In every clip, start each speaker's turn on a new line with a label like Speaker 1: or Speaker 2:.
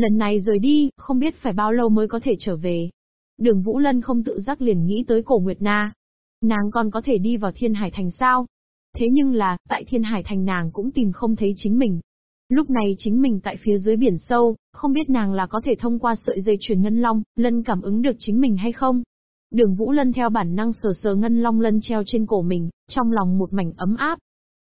Speaker 1: Lần này rời đi, không biết phải bao lâu mới có thể trở về. Đường Vũ Lân không tự giác liền nghĩ tới cổ Nguyệt Na. Nàng còn có thể đi vào Thiên Hải Thành sao? Thế nhưng là, tại Thiên Hải Thành nàng cũng tìm không thấy chính mình. Lúc này chính mình tại phía dưới biển sâu, không biết nàng là có thể thông qua sợi dây truyền ngân long, lân cảm ứng được chính mình hay không. Đường Vũ Lân theo bản năng sờ sờ ngân long lân treo trên cổ mình, trong lòng một mảnh ấm áp.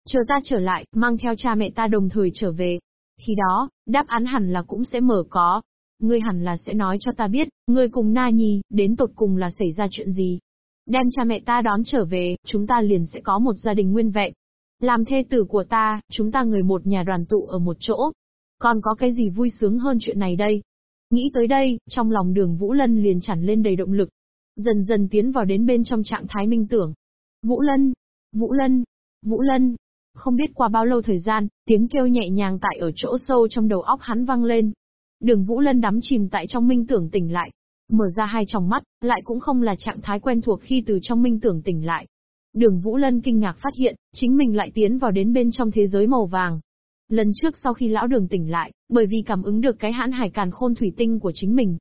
Speaker 1: Chờ ta trở lại, mang theo cha mẹ ta đồng thời trở về. Khi đó, đáp án hẳn là cũng sẽ mở có. Ngươi hẳn là sẽ nói cho ta biết, ngươi cùng Na Nhi, đến tột cùng là xảy ra chuyện gì. Đem cha mẹ ta đón trở về, chúng ta liền sẽ có một gia đình nguyên vẹn. Làm thê tử của ta, chúng ta người một nhà đoàn tụ ở một chỗ. Còn có cái gì vui sướng hơn chuyện này đây? Nghĩ tới đây, trong lòng đường Vũ Lân liền chẳng lên đầy động lực. Dần dần tiến vào đến bên trong trạng thái minh tưởng. Vũ Lân! Vũ Lân! Vũ Lân! Không biết qua bao lâu thời gian, tiếng kêu nhẹ nhàng tại ở chỗ sâu trong đầu óc hắn vang lên. Đường Vũ Lân đắm chìm tại trong minh tưởng tỉnh lại. Mở ra hai tròng mắt, lại cũng không là trạng thái quen thuộc khi từ trong minh tưởng tỉnh lại. Đường Vũ Lân kinh ngạc phát hiện, chính mình lại tiến vào đến bên trong thế giới màu vàng. Lần trước sau khi lão đường tỉnh lại, bởi vì cảm ứng được cái hãn hải càn khôn thủy tinh của chính mình.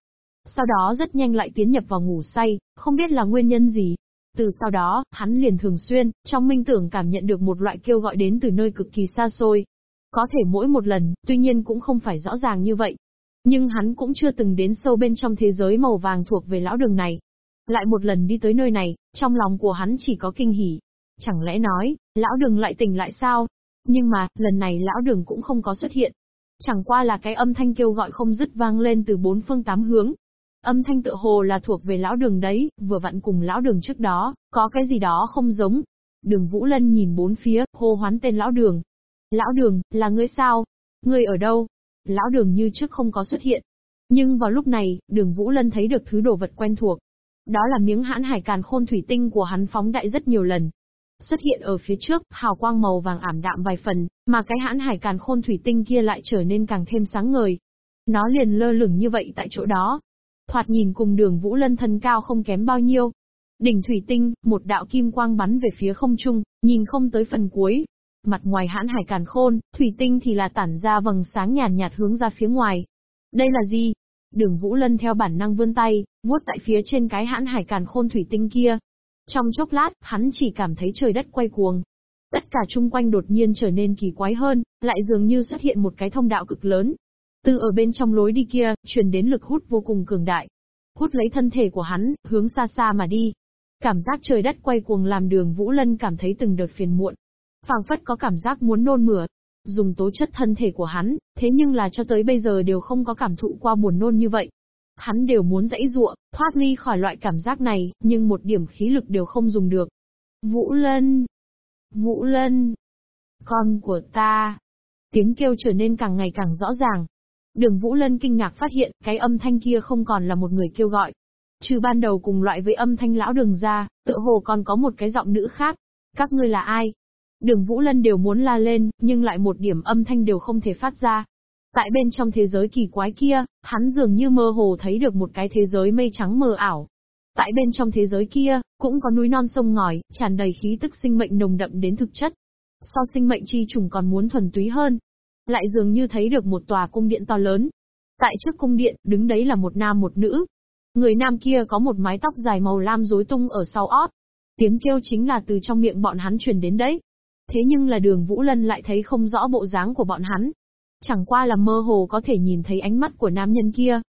Speaker 1: Sau đó rất nhanh lại tiến nhập vào ngủ say, không biết là nguyên nhân gì. Từ sau đó, hắn liền thường xuyên, trong minh tưởng cảm nhận được một loại kêu gọi đến từ nơi cực kỳ xa xôi. Có thể mỗi một lần, tuy nhiên cũng không phải rõ ràng như vậy. Nhưng hắn cũng chưa từng đến sâu bên trong thế giới màu vàng thuộc về lão đường này. Lại một lần đi tới nơi này, trong lòng của hắn chỉ có kinh hỉ. Chẳng lẽ nói, lão đường lại tỉnh lại sao? Nhưng mà, lần này lão đường cũng không có xuất hiện. Chẳng qua là cái âm thanh kêu gọi không dứt vang lên từ bốn phương tám hướng. Âm thanh tự hồ là thuộc về lão đường đấy, vừa vặn cùng lão đường trước đó, có cái gì đó không giống. Đường Vũ Lân nhìn bốn phía, hô hoán tên lão đường. Lão đường, là ngươi sao? Ngươi ở đâu? Lão đường như trước không có xuất hiện. Nhưng vào lúc này, đường Vũ Lân thấy được thứ đồ vật quen thuộc. Đó là miếng hãn hải càn khôn thủy tinh của hắn phóng đại rất nhiều lần. Xuất hiện ở phía trước, hào quang màu vàng ảm đạm vài phần, mà cái hãn hải càn khôn thủy tinh kia lại trở nên càng thêm sáng ngời. Nó liền lơ lửng như vậy tại chỗ đó. Thoạt nhìn cùng đường Vũ Lân thân cao không kém bao nhiêu. Đỉnh thủy tinh, một đạo kim quang bắn về phía không trung, nhìn không tới phần cuối. Mặt ngoài hãn hải càn khôn, thủy tinh thì là tản ra vầng sáng nhàn nhạt, nhạt hướng ra phía ngoài. Đây là gì? Đường Vũ Lân theo bản năng vươn tay, vuốt tại phía trên cái hãn hải càn khôn thủy tinh kia. Trong chốc lát, hắn chỉ cảm thấy trời đất quay cuồng. Tất cả chung quanh đột nhiên trở nên kỳ quái hơn, lại dường như xuất hiện một cái thông đạo cực lớn. Từ ở bên trong lối đi kia, truyền đến lực hút vô cùng cường đại. Hút lấy thân thể của hắn, hướng xa xa mà đi. Cảm giác trời đất quay cuồng làm đường Vũ Lân cảm thấy từng đợt phiền muộn. phảng phất có cảm giác muốn nôn mửa, dùng tố chất thân thể của hắn, thế nhưng là cho tới bây giờ đều không có cảm thụ qua buồn nôn như vậy. Hắn đều muốn dãy ruộng, thoát ly khỏi loại cảm giác này, nhưng một điểm khí lực đều không dùng được. Vũ Lân! Vũ Lân! Con của ta! Tiếng kêu trở nên càng ngày càng rõ ràng. Đường Vũ Lân kinh ngạc phát hiện, cái âm thanh kia không còn là một người kêu gọi. Trừ ban đầu cùng loại với âm thanh lão đường ra, tựa hồ còn có một cái giọng nữ khác. Các ngươi là ai? Đường Vũ Lân đều muốn la lên, nhưng lại một điểm âm thanh đều không thể phát ra. Tại bên trong thế giới kỳ quái kia, hắn dường như mơ hồ thấy được một cái thế giới mây trắng mờ ảo. Tại bên trong thế giới kia, cũng có núi non sông ngòi, tràn đầy khí tức sinh mệnh nồng đậm đến thực chất. So sinh mệnh chi trùng còn muốn thuần túy hơn. Lại dường như thấy được một tòa cung điện to lớn. Tại trước cung điện, đứng đấy là một nam một nữ. Người nam kia có một mái tóc dài màu lam rối tung ở sau ót. Tiếng kêu chính là từ trong miệng bọn hắn truyền đến đấy. Thế nhưng là đường Vũ Lân lại thấy không rõ bộ dáng của bọn hắn. Chẳng qua là mơ hồ có thể nhìn thấy ánh mắt của nam nhân kia.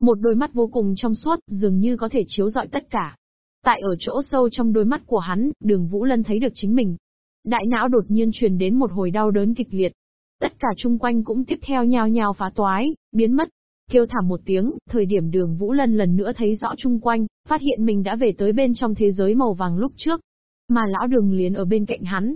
Speaker 1: Một đôi mắt vô cùng trong suốt, dường như có thể chiếu rọi tất cả. Tại ở chỗ sâu trong đôi mắt của hắn, đường Vũ Lân thấy được chính mình. Đại não đột nhiên truyền đến một hồi đau đớn kịch liệt. Tất cả chung quanh cũng tiếp theo nhào nhào phá toái, biến mất. Kêu thảm một tiếng, thời điểm đường Vũ Lân lần nữa thấy rõ chung quanh, phát hiện mình đã về tới bên trong thế giới màu vàng lúc trước. Mà lão đường liền ở bên cạnh hắn,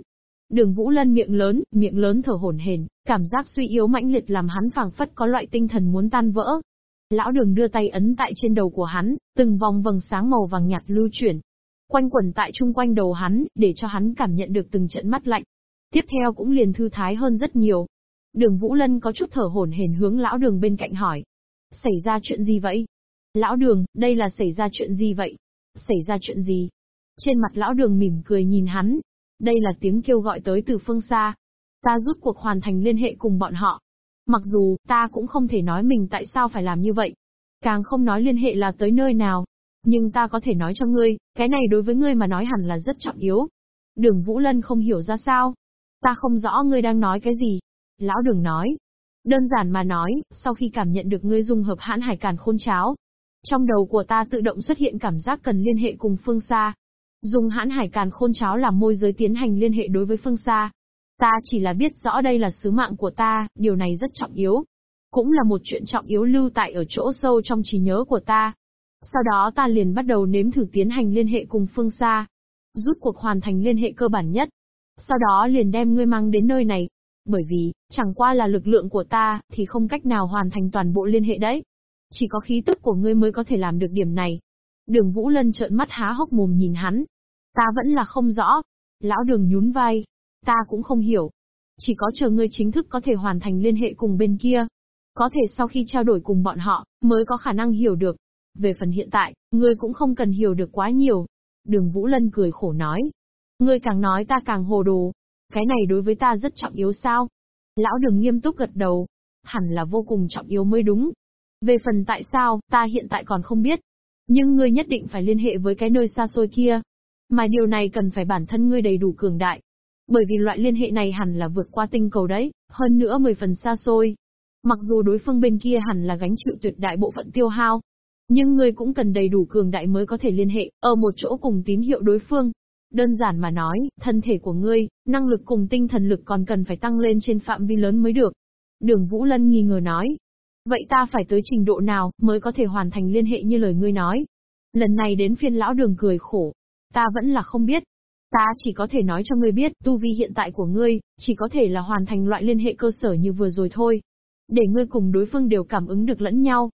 Speaker 1: Đường Vũ Lân miệng lớn, miệng lớn thở hổn hển, cảm giác suy yếu mãnh liệt làm hắn phảng phất có loại tinh thần muốn tan vỡ. Lão Đường đưa tay ấn tại trên đầu của hắn, từng vòng vầng sáng màu vàng nhạt lưu chuyển, quanh quẩn tại chung quanh đầu hắn, để cho hắn cảm nhận được từng trận mắt lạnh. Tiếp theo cũng liền thư thái hơn rất nhiều. Đường Vũ Lân có chút thở hổn hển hướng lão Đường bên cạnh hỏi. Xảy ra chuyện gì vậy? Lão Đường, đây là xảy ra chuyện gì vậy? Xảy ra chuyện gì? Trên mặt lão Đường mỉm cười nhìn hắn, đây là tiếng kêu gọi tới từ phương xa. Ta rút cuộc hoàn thành liên hệ cùng bọn họ. Mặc dù, ta cũng không thể nói mình tại sao phải làm như vậy. Càng không nói liên hệ là tới nơi nào. Nhưng ta có thể nói cho ngươi, cái này đối với ngươi mà nói hẳn là rất trọng yếu. Đường Vũ Lân không hiểu ra sao. Ta không rõ ngươi đang nói cái gì. Lão đường nói. Đơn giản mà nói, sau khi cảm nhận được ngươi dung hợp hãn hải càn khôn cháo, trong đầu của ta tự động xuất hiện cảm giác cần liên hệ cùng phương xa. Dùng hãn hải càn khôn cháo làm môi giới tiến hành liên hệ đối với phương xa. Ta chỉ là biết rõ đây là sứ mạng của ta, điều này rất trọng yếu. Cũng là một chuyện trọng yếu lưu tại ở chỗ sâu trong trí nhớ của ta. Sau đó ta liền bắt đầu nếm thử tiến hành liên hệ cùng phương xa. Rút cuộc hoàn thành liên hệ cơ bản nhất. Sau đó liền đem ngươi mang đến nơi này. Bởi vì, chẳng qua là lực lượng của ta, thì không cách nào hoàn thành toàn bộ liên hệ đấy. Chỉ có khí tức của ngươi mới có thể làm được điểm này. Đường Vũ Lân trợn mắt há hốc mồm nhìn hắn. Ta vẫn là không rõ. Lão đường nhún vai. Ta cũng không hiểu. Chỉ có chờ ngươi chính thức có thể hoàn thành liên hệ cùng bên kia. Có thể sau khi trao đổi cùng bọn họ, mới có khả năng hiểu được. Về phần hiện tại, ngươi cũng không cần hiểu được quá nhiều. Đường Vũ Lân cười khổ nói. Ngươi càng nói ta càng hồ đồ. Cái này đối với ta rất trọng yếu sao? Lão đường nghiêm túc gật đầu. Hẳn là vô cùng trọng yếu mới đúng. Về phần tại sao, ta hiện tại còn không biết. Nhưng ngươi nhất định phải liên hệ với cái nơi xa xôi kia. Mà điều này cần phải bản thân ngươi đầy đủ cường đại. Bởi vì loại liên hệ này hẳn là vượt qua tinh cầu đấy, hơn nữa 10 phần xa xôi. Mặc dù đối phương bên kia hẳn là gánh chịu tuyệt đại bộ phận tiêu hao, nhưng ngươi cũng cần đầy đủ cường đại mới có thể liên hệ, ở một chỗ cùng tín hiệu đối phương. Đơn giản mà nói, thân thể của ngươi, năng lực cùng tinh thần lực còn cần phải tăng lên trên phạm vi lớn mới được. Đường Vũ Lân nghi ngờ nói, Vậy ta phải tới trình độ nào, mới có thể hoàn thành liên hệ như lời ngươi nói? Lần này đến phiên lão đường cười khổ. Ta vẫn là không biết. Ta chỉ có thể nói cho ngươi biết, tu vi hiện tại của ngươi, chỉ có thể là hoàn thành loại liên hệ cơ sở như vừa rồi thôi. Để ngươi cùng đối phương đều cảm ứng được lẫn nhau.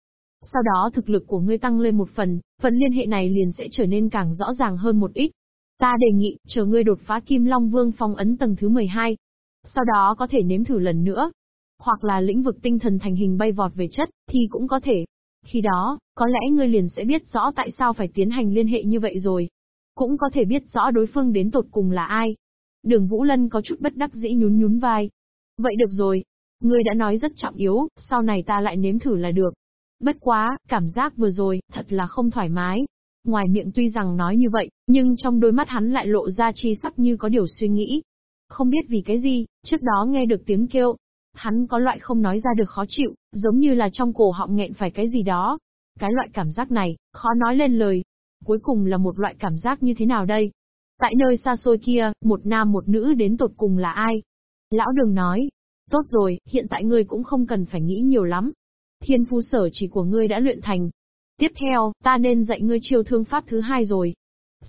Speaker 1: Sau đó thực lực của ngươi tăng lên một phần, phần liên hệ này liền sẽ trở nên càng rõ ràng hơn một ít. Ta đề nghị, chờ ngươi đột phá Kim Long Vương phong ấn tầng thứ 12. Sau đó có thể nếm thử lần nữa, hoặc là lĩnh vực tinh thần thành hình bay vọt về chất, thì cũng có thể. Khi đó, có lẽ ngươi liền sẽ biết rõ tại sao phải tiến hành liên hệ như vậy rồi. Cũng có thể biết rõ đối phương đến tột cùng là ai. Đường Vũ Lân có chút bất đắc dĩ nhún nhún vai. Vậy được rồi. Ngươi đã nói rất trọng yếu, sau này ta lại nếm thử là được. Bất quá, cảm giác vừa rồi, thật là không thoải mái. Ngoài miệng tuy rằng nói như vậy, nhưng trong đôi mắt hắn lại lộ ra chi sắc như có điều suy nghĩ. Không biết vì cái gì, trước đó nghe được tiếng kêu, Hắn có loại không nói ra được khó chịu, giống như là trong cổ họng nghẹn phải cái gì đó. Cái loại cảm giác này, khó nói lên lời. Cuối cùng là một loại cảm giác như thế nào đây? Tại nơi xa xôi kia, một nam một nữ đến tột cùng là ai? Lão đường nói, tốt rồi, hiện tại ngươi cũng không cần phải nghĩ nhiều lắm. Thiên phu sở chỉ của ngươi đã luyện thành. Tiếp theo, ta nên dạy ngươi chiêu thương pháp thứ hai rồi.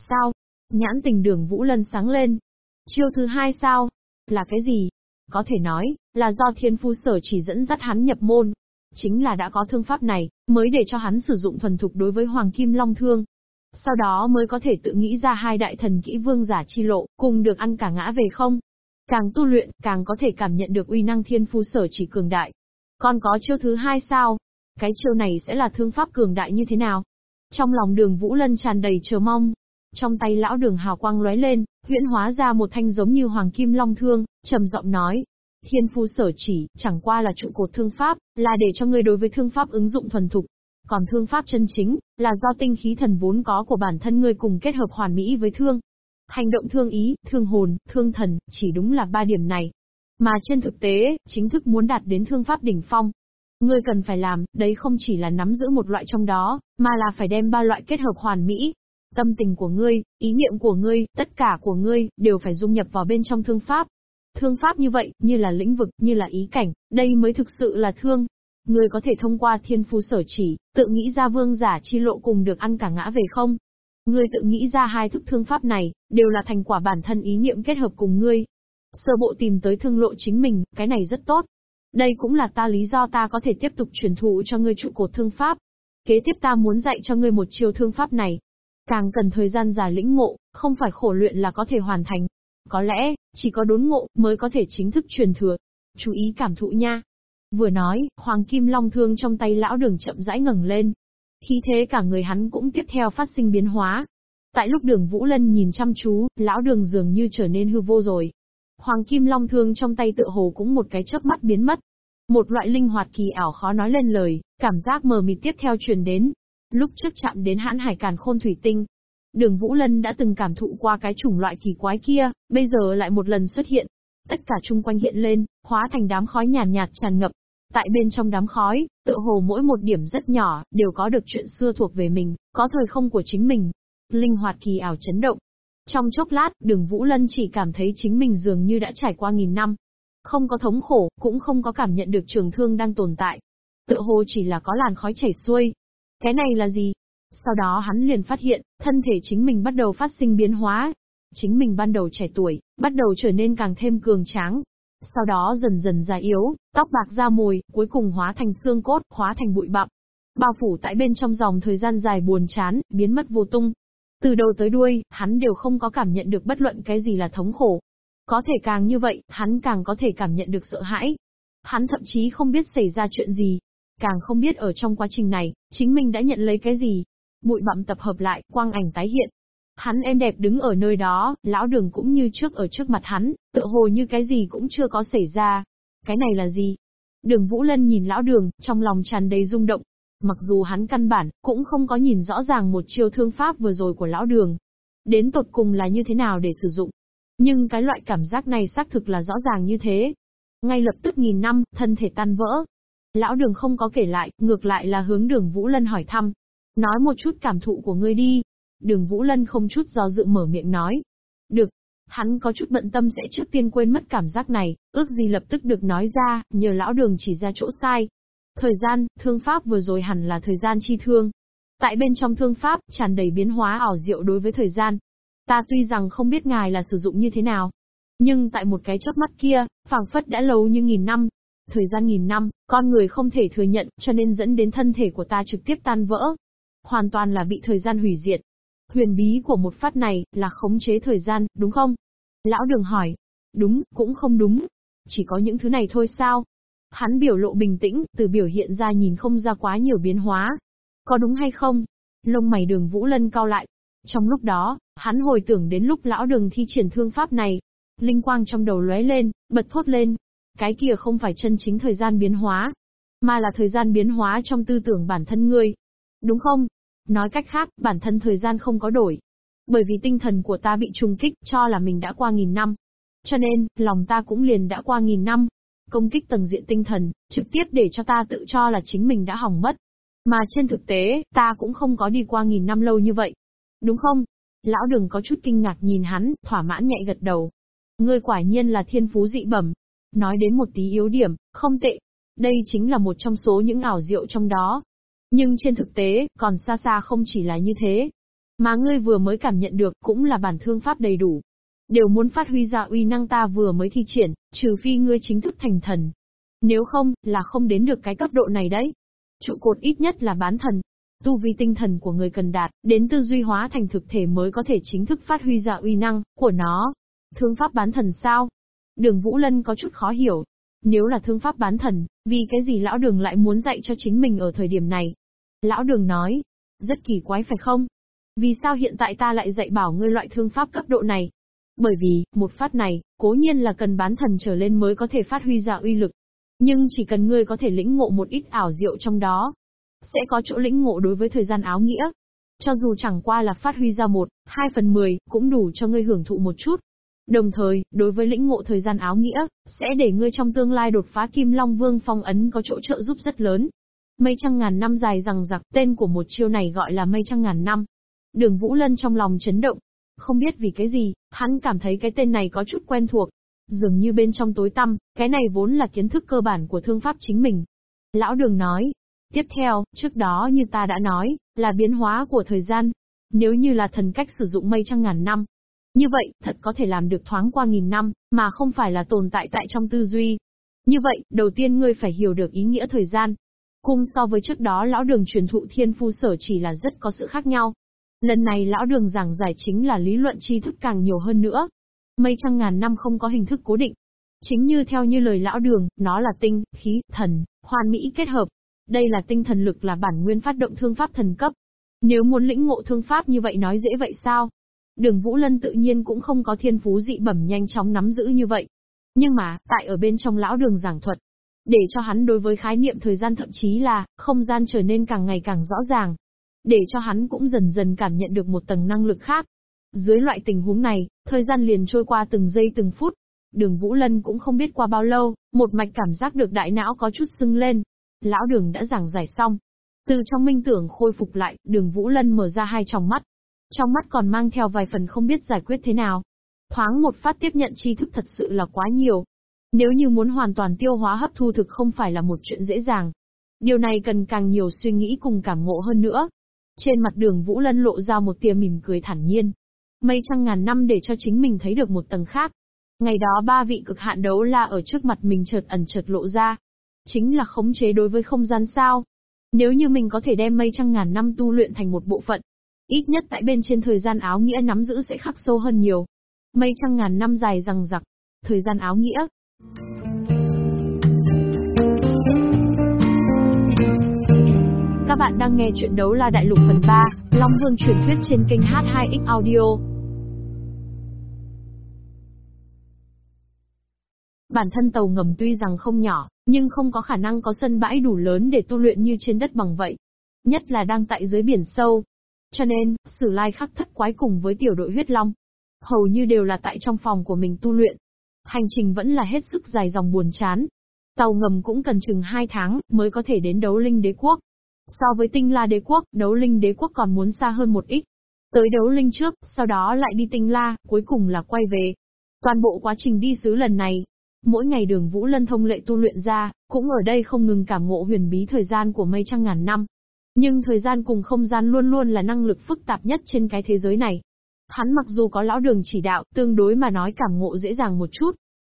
Speaker 1: Sao? Nhãn tình đường Vũ Lân sáng lên. Chiêu thứ hai sao? Là cái gì? Có thể nói, là do thiên phu sở chỉ dẫn dắt hắn nhập môn. Chính là đã có thương pháp này, mới để cho hắn sử dụng thuần thục đối với Hoàng Kim Long Thương. Sau đó mới có thể tự nghĩ ra hai đại thần kỹ vương giả chi lộ, cùng được ăn cả ngã về không. Càng tu luyện, càng có thể cảm nhận được uy năng thiên phu sở chỉ cường đại. Còn có chiêu thứ hai sao? Cái chiêu này sẽ là thương pháp cường đại như thế nào? Trong lòng đường Vũ Lân tràn đầy chờ mong. Trong tay lão đường hào quang lóe lên, huyễn hóa ra một thanh giống như hoàng kim long thương, trầm giọng nói. Thiên phu sở chỉ, chẳng qua là trụ cột thương pháp, là để cho ngươi đối với thương pháp ứng dụng thuần thục. Còn thương pháp chân chính, là do tinh khí thần vốn có của bản thân ngươi cùng kết hợp hoàn mỹ với thương. Hành động thương ý, thương hồn, thương thần, chỉ đúng là ba điểm này. Mà trên thực tế, chính thức muốn đạt đến thương pháp đỉnh phong. Ngươi cần phải làm, đấy không chỉ là nắm giữ một loại trong đó, mà là phải đem ba loại kết hợp hoàn mỹ, Tâm tình của ngươi, ý niệm của ngươi, tất cả của ngươi, đều phải dung nhập vào bên trong thương pháp. Thương pháp như vậy, như là lĩnh vực, như là ý cảnh, đây mới thực sự là thương. Ngươi có thể thông qua thiên phu sở chỉ, tự nghĩ ra vương giả chi lộ cùng được ăn cả ngã về không? Ngươi tự nghĩ ra hai thức thương pháp này, đều là thành quả bản thân ý niệm kết hợp cùng ngươi. Sơ bộ tìm tới thương lộ chính mình, cái này rất tốt. Đây cũng là ta lý do ta có thể tiếp tục truyền thụ cho ngươi trụ cột thương pháp. Kế tiếp ta muốn dạy cho ngươi một chiêu thương pháp này, Càng cần thời gian dài lĩnh ngộ, không phải khổ luyện là có thể hoàn thành. Có lẽ, chỉ có đốn ngộ mới có thể chính thức truyền thừa. Chú ý cảm thụ nha. Vừa nói, Hoàng Kim Long thương trong tay lão đường chậm rãi ngẩng lên. Khi thế cả người hắn cũng tiếp theo phát sinh biến hóa. Tại lúc đường Vũ Lân nhìn chăm chú, lão đường dường như trở nên hư vô rồi. Hoàng Kim Long thương trong tay Tựa hồ cũng một cái chớp mắt biến mất. Một loại linh hoạt kỳ ảo khó nói lên lời, cảm giác mờ mịt tiếp theo truyền đến. Lúc trước chạm đến hãn hải càn khôn thủy tinh, đường Vũ Lân đã từng cảm thụ qua cái chủng loại kỳ quái kia, bây giờ lại một lần xuất hiện. Tất cả chung quanh hiện lên, hóa thành đám khói nhàn nhạt, nhạt tràn ngập. Tại bên trong đám khói, tự hồ mỗi một điểm rất nhỏ, đều có được chuyện xưa thuộc về mình, có thời không của chính mình. Linh hoạt kỳ ảo chấn động. Trong chốc lát, đường Vũ Lân chỉ cảm thấy chính mình dường như đã trải qua nghìn năm, không có thống khổ, cũng không có cảm nhận được trường thương đang tồn tại. Tựa hồ chỉ là có làn khói chảy xuôi. Cái này là gì? Sau đó hắn liền phát hiện, thân thể chính mình bắt đầu phát sinh biến hóa. Chính mình ban đầu trẻ tuổi, bắt đầu trở nên càng thêm cường tráng. Sau đó dần dần già yếu, tóc bạc da mồi, cuối cùng hóa thành xương cốt, hóa thành bụi bặm. Bao phủ tại bên trong dòng thời gian dài buồn chán, biến mất vô tung. Từ đầu tới đuôi, hắn đều không có cảm nhận được bất luận cái gì là thống khổ, có thể càng như vậy, hắn càng có thể cảm nhận được sợ hãi. Hắn thậm chí không biết xảy ra chuyện gì. Càng không biết ở trong quá trình này, chính mình đã nhận lấy cái gì. Bụi bặm tập hợp lại, quang ảnh tái hiện. Hắn em đẹp đứng ở nơi đó, lão đường cũng như trước ở trước mặt hắn, tựa hồ như cái gì cũng chưa có xảy ra. Cái này là gì? Đường Vũ Lân nhìn lão đường, trong lòng tràn đầy rung động. Mặc dù hắn căn bản, cũng không có nhìn rõ ràng một chiêu thương pháp vừa rồi của lão đường. Đến tột cùng là như thế nào để sử dụng. Nhưng cái loại cảm giác này xác thực là rõ ràng như thế. Ngay lập tức nghìn năm, thân thể tan vỡ. Lão đường không có kể lại, ngược lại là hướng đường Vũ Lân hỏi thăm. Nói một chút cảm thụ của ngươi đi. Đường Vũ Lân không chút do dự mở miệng nói. Được. Hắn có chút bận tâm sẽ trước tiên quên mất cảm giác này, ước gì lập tức được nói ra, nhờ lão đường chỉ ra chỗ sai. Thời gian, thương pháp vừa rồi hẳn là thời gian chi thương. Tại bên trong thương pháp, tràn đầy biến hóa ảo diệu đối với thời gian, Ta tuy rằng không biết ngài là sử dụng như thế nào, nhưng tại một cái chớp mắt kia, phảng phất đã lâu như nghìn năm. Thời gian nghìn năm, con người không thể thừa nhận, cho nên dẫn đến thân thể của ta trực tiếp tan vỡ. Hoàn toàn là bị thời gian hủy diệt. Huyền bí của một phát này, là khống chế thời gian, đúng không? Lão đường hỏi. Đúng, cũng không đúng. Chỉ có những thứ này thôi sao? Hắn biểu lộ bình tĩnh, từ biểu hiện ra nhìn không ra quá nhiều biến hóa. Có đúng hay không? Lông mày đường Vũ Lân cao lại, trong lúc đó, hắn hồi tưởng đến lúc lão đường thi triển thương pháp này. Linh quang trong đầu lóe lên, bật thốt lên. Cái kia không phải chân chính thời gian biến hóa, mà là thời gian biến hóa trong tư tưởng bản thân ngươi. Đúng không? Nói cách khác, bản thân thời gian không có đổi. Bởi vì tinh thần của ta bị trùng kích cho là mình đã qua nghìn năm. Cho nên, lòng ta cũng liền đã qua nghìn năm. Công kích tầng diện tinh thần, trực tiếp để cho ta tự cho là chính mình đã hỏng mất. Mà trên thực tế, ta cũng không có đi qua nghìn năm lâu như vậy. Đúng không? Lão đừng có chút kinh ngạc nhìn hắn, thỏa mãn nhẹ gật đầu. Ngươi quả nhiên là thiên phú dị bẩm. Nói đến một tí yếu điểm, không tệ. Đây chính là một trong số những ảo diệu trong đó. Nhưng trên thực tế, còn xa xa không chỉ là như thế. Mà ngươi vừa mới cảm nhận được cũng là bản thương pháp đầy đủ. Đều muốn phát huy ra uy năng ta vừa mới thi triển, trừ phi ngươi chính thức thành thần. Nếu không, là không đến được cái cấp độ này đấy. Trụ cột ít nhất là bán thần, Tu vi tinh thần của người cần đạt, đến tư duy hóa thành thực thể mới có thể chính thức phát huy ra uy năng của nó. Thương pháp bán thần sao? Đường Vũ Lân có chút khó hiểu. Nếu là thương pháp bán thần, vì cái gì lão đường lại muốn dạy cho chính mình ở thời điểm này? Lão đường nói, rất kỳ quái phải không? Vì sao hiện tại ta lại dạy bảo ngươi loại thương pháp cấp độ này? Bởi vì, một phát này, cố nhiên là cần bán thần trở lên mới có thể phát huy ra uy lực. Nhưng chỉ cần ngươi có thể lĩnh ngộ một ít ảo diệu trong đó, sẽ có chỗ lĩnh ngộ đối với thời gian áo nghĩa. Cho dù chẳng qua là phát huy ra một, hai phần mười, cũng đủ cho ngươi hưởng thụ một chút. Đồng thời, đối với lĩnh ngộ thời gian áo nghĩa, sẽ để ngươi trong tương lai đột phá Kim Long Vương phong ấn có chỗ trợ giúp rất lớn. Mây trăng ngàn năm dài rằng giặc, tên của một chiêu này gọi là mây trăng ngàn năm. Đường Vũ Lân trong lòng chấn động. Không biết vì cái gì, hắn cảm thấy cái tên này có chút quen thuộc. Dường như bên trong tối tăm, cái này vốn là kiến thức cơ bản của thương pháp chính mình. Lão Đường nói, Tiếp theo, trước đó như ta đã nói, là biến hóa của thời gian. Nếu như là thần cách sử dụng mây trăng ngàn năm, như vậy, thật có thể làm được thoáng qua nghìn năm, mà không phải là tồn tại tại trong tư duy. Như vậy, đầu tiên ngươi phải hiểu được ý nghĩa thời gian. Cung so với trước đó lão đường truyền thụ thiên phu sở chỉ là rất có sự khác nhau. Lần này lão đường giảng giải chính là lý luận tri thức càng nhiều hơn nữa. Mây trăng ngàn năm không có hình thức cố định. Chính như theo như lời lão đường, nó là tinh, khí, thần, hoàn mỹ kết hợp. Đây là tinh thần lực là bản nguyên phát động thương pháp thần cấp. Nếu muốn lĩnh ngộ thương pháp như vậy nói dễ vậy sao? Đường Vũ Lân tự nhiên cũng không có thiên phú dị bẩm nhanh chóng nắm giữ như vậy. Nhưng mà, tại ở bên trong lão đường giảng thuật, để cho hắn đối với khái niệm thời gian thậm chí là không gian trở nên càng ngày càng rõ ràng, để cho hắn cũng dần dần cảm nhận được một tầng năng lực khác. Dưới loại tình huống này, thời gian liền trôi qua từng giây từng phút. Đường Vũ Lân cũng không biết qua bao lâu, một mạch cảm giác được đại não có chút sưng lên. Lão đường đã giảng giải xong. Từ trong minh tưởng khôi phục lại, đường Vũ Lân mở ra hai tròng mắt. Trong mắt còn mang theo vài phần không biết giải quyết thế nào. Thoáng một phát tiếp nhận tri thức thật sự là quá nhiều. Nếu như muốn hoàn toàn tiêu hóa hấp thu thực không phải là một chuyện dễ dàng. Điều này cần càng nhiều suy nghĩ cùng cảm ngộ hơn nữa. Trên mặt đường Vũ Lân lộ ra một tia mỉm cười thản nhiên. Mây trăng ngàn năm để cho chính mình thấy được một tầng khác. Ngày đó ba vị cực hạn đấu la ở trước mặt mình chợt ẩn chợt lộ ra. Chính là khống chế đối với không gian sao. Nếu như mình có thể đem mây trăng ngàn năm tu luyện thành một bộ phận, ít nhất tại bên trên thời gian áo nghĩa nắm giữ sẽ khắc sâu hơn nhiều. Mây trăng ngàn năm dài rằng rặc, thời gian áo nghĩa. Các bạn đang nghe chuyện đấu la đại lục phần 3, Long Vương truyền thuyết trên kênh H2X Audio. Bản thân tàu ngầm tuy rằng không nhỏ, nhưng không có khả năng có sân bãi đủ lớn để tu luyện như trên đất bằng vậy. Nhất là đang tại dưới biển sâu. Cho nên, Sử Lai khắc thất quái cùng với tiểu đội huyết long. Hầu như đều là tại trong phòng của mình tu luyện. Hành trình vẫn là hết sức dài dòng buồn chán. Tàu ngầm cũng cần chừng 2 tháng mới có thể đến đấu linh đế quốc. So với tinh la đế quốc, đấu linh đế quốc còn muốn xa hơn một ít. Tới đấu linh trước, sau đó lại đi tinh la, cuối cùng là quay về. Toàn bộ quá trình đi xứ lần này, mỗi ngày đường Vũ Lân thông lệ tu luyện ra, cũng ở đây không ngừng cảm ngộ huyền bí thời gian của mây trăng ngàn năm. Nhưng thời gian cùng không gian luôn luôn là năng lực phức tạp nhất trên cái thế giới này. Hắn mặc dù có lão đường chỉ đạo, tương đối mà nói cảm ngộ dễ dàng một chút.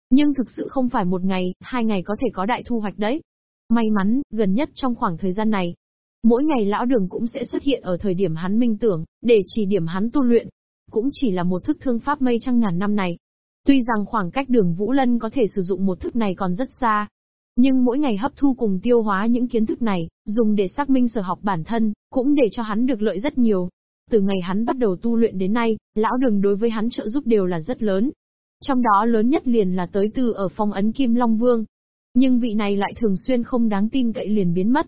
Speaker 1: Nhưng thực sự không phải một ngày, hai ngày có thể có đại thu hoạch đấy. May mắn, gần nhất trong khoảng thời gian này, Mỗi ngày lão đường cũng sẽ xuất hiện ở thời điểm hắn minh tưởng, để chỉ điểm hắn tu luyện. Cũng chỉ là một thức thương pháp mây trăng ngàn năm này. Tuy rằng khoảng cách đường Vũ Lân có thể sử dụng một thức này còn rất xa. Nhưng mỗi ngày hấp thu cùng tiêu hóa những kiến thức này, dùng để xác minh sở học bản thân, cũng để cho hắn được lợi rất nhiều. Từ ngày hắn bắt đầu tu luyện đến nay, lão đường đối với hắn trợ giúp đều là rất lớn. Trong đó lớn nhất liền là tới từ ở phong ấn Kim Long Vương. Nhưng vị này lại thường xuyên không đáng tin cậy liền biến mất.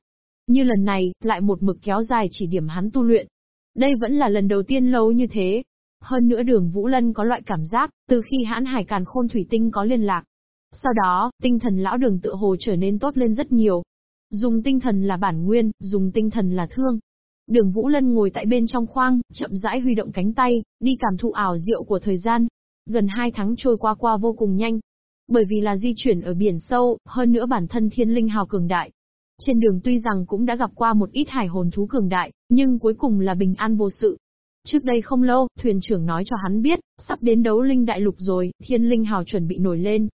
Speaker 1: Như lần này, lại một mực kéo dài chỉ điểm hắn tu luyện. Đây vẫn là lần đầu tiên lâu như thế. Hơn nữa đường Vũ Lân có loại cảm giác, từ khi hãn hải càn khôn thủy tinh có liên lạc. Sau đó, tinh thần lão đường tự hồ trở nên tốt lên rất nhiều. Dùng tinh thần là bản nguyên, dùng tinh thần là thương. Đường Vũ Lân ngồi tại bên trong khoang, chậm rãi huy động cánh tay, đi cảm thụ ảo diệu của thời gian. Gần hai tháng trôi qua qua vô cùng nhanh. Bởi vì là di chuyển ở biển sâu, hơn nữa bản thân thiên linh hào cường đại, trên đường tuy rằng cũng đã gặp qua một ít hải hồn thú cường đại, nhưng cuối cùng là bình an vô sự. Trước đây không lâu, thuyền trưởng nói cho hắn biết, sắp đến đấu linh đại lục rồi, thiên linh hào chuẩn bị nổi lên.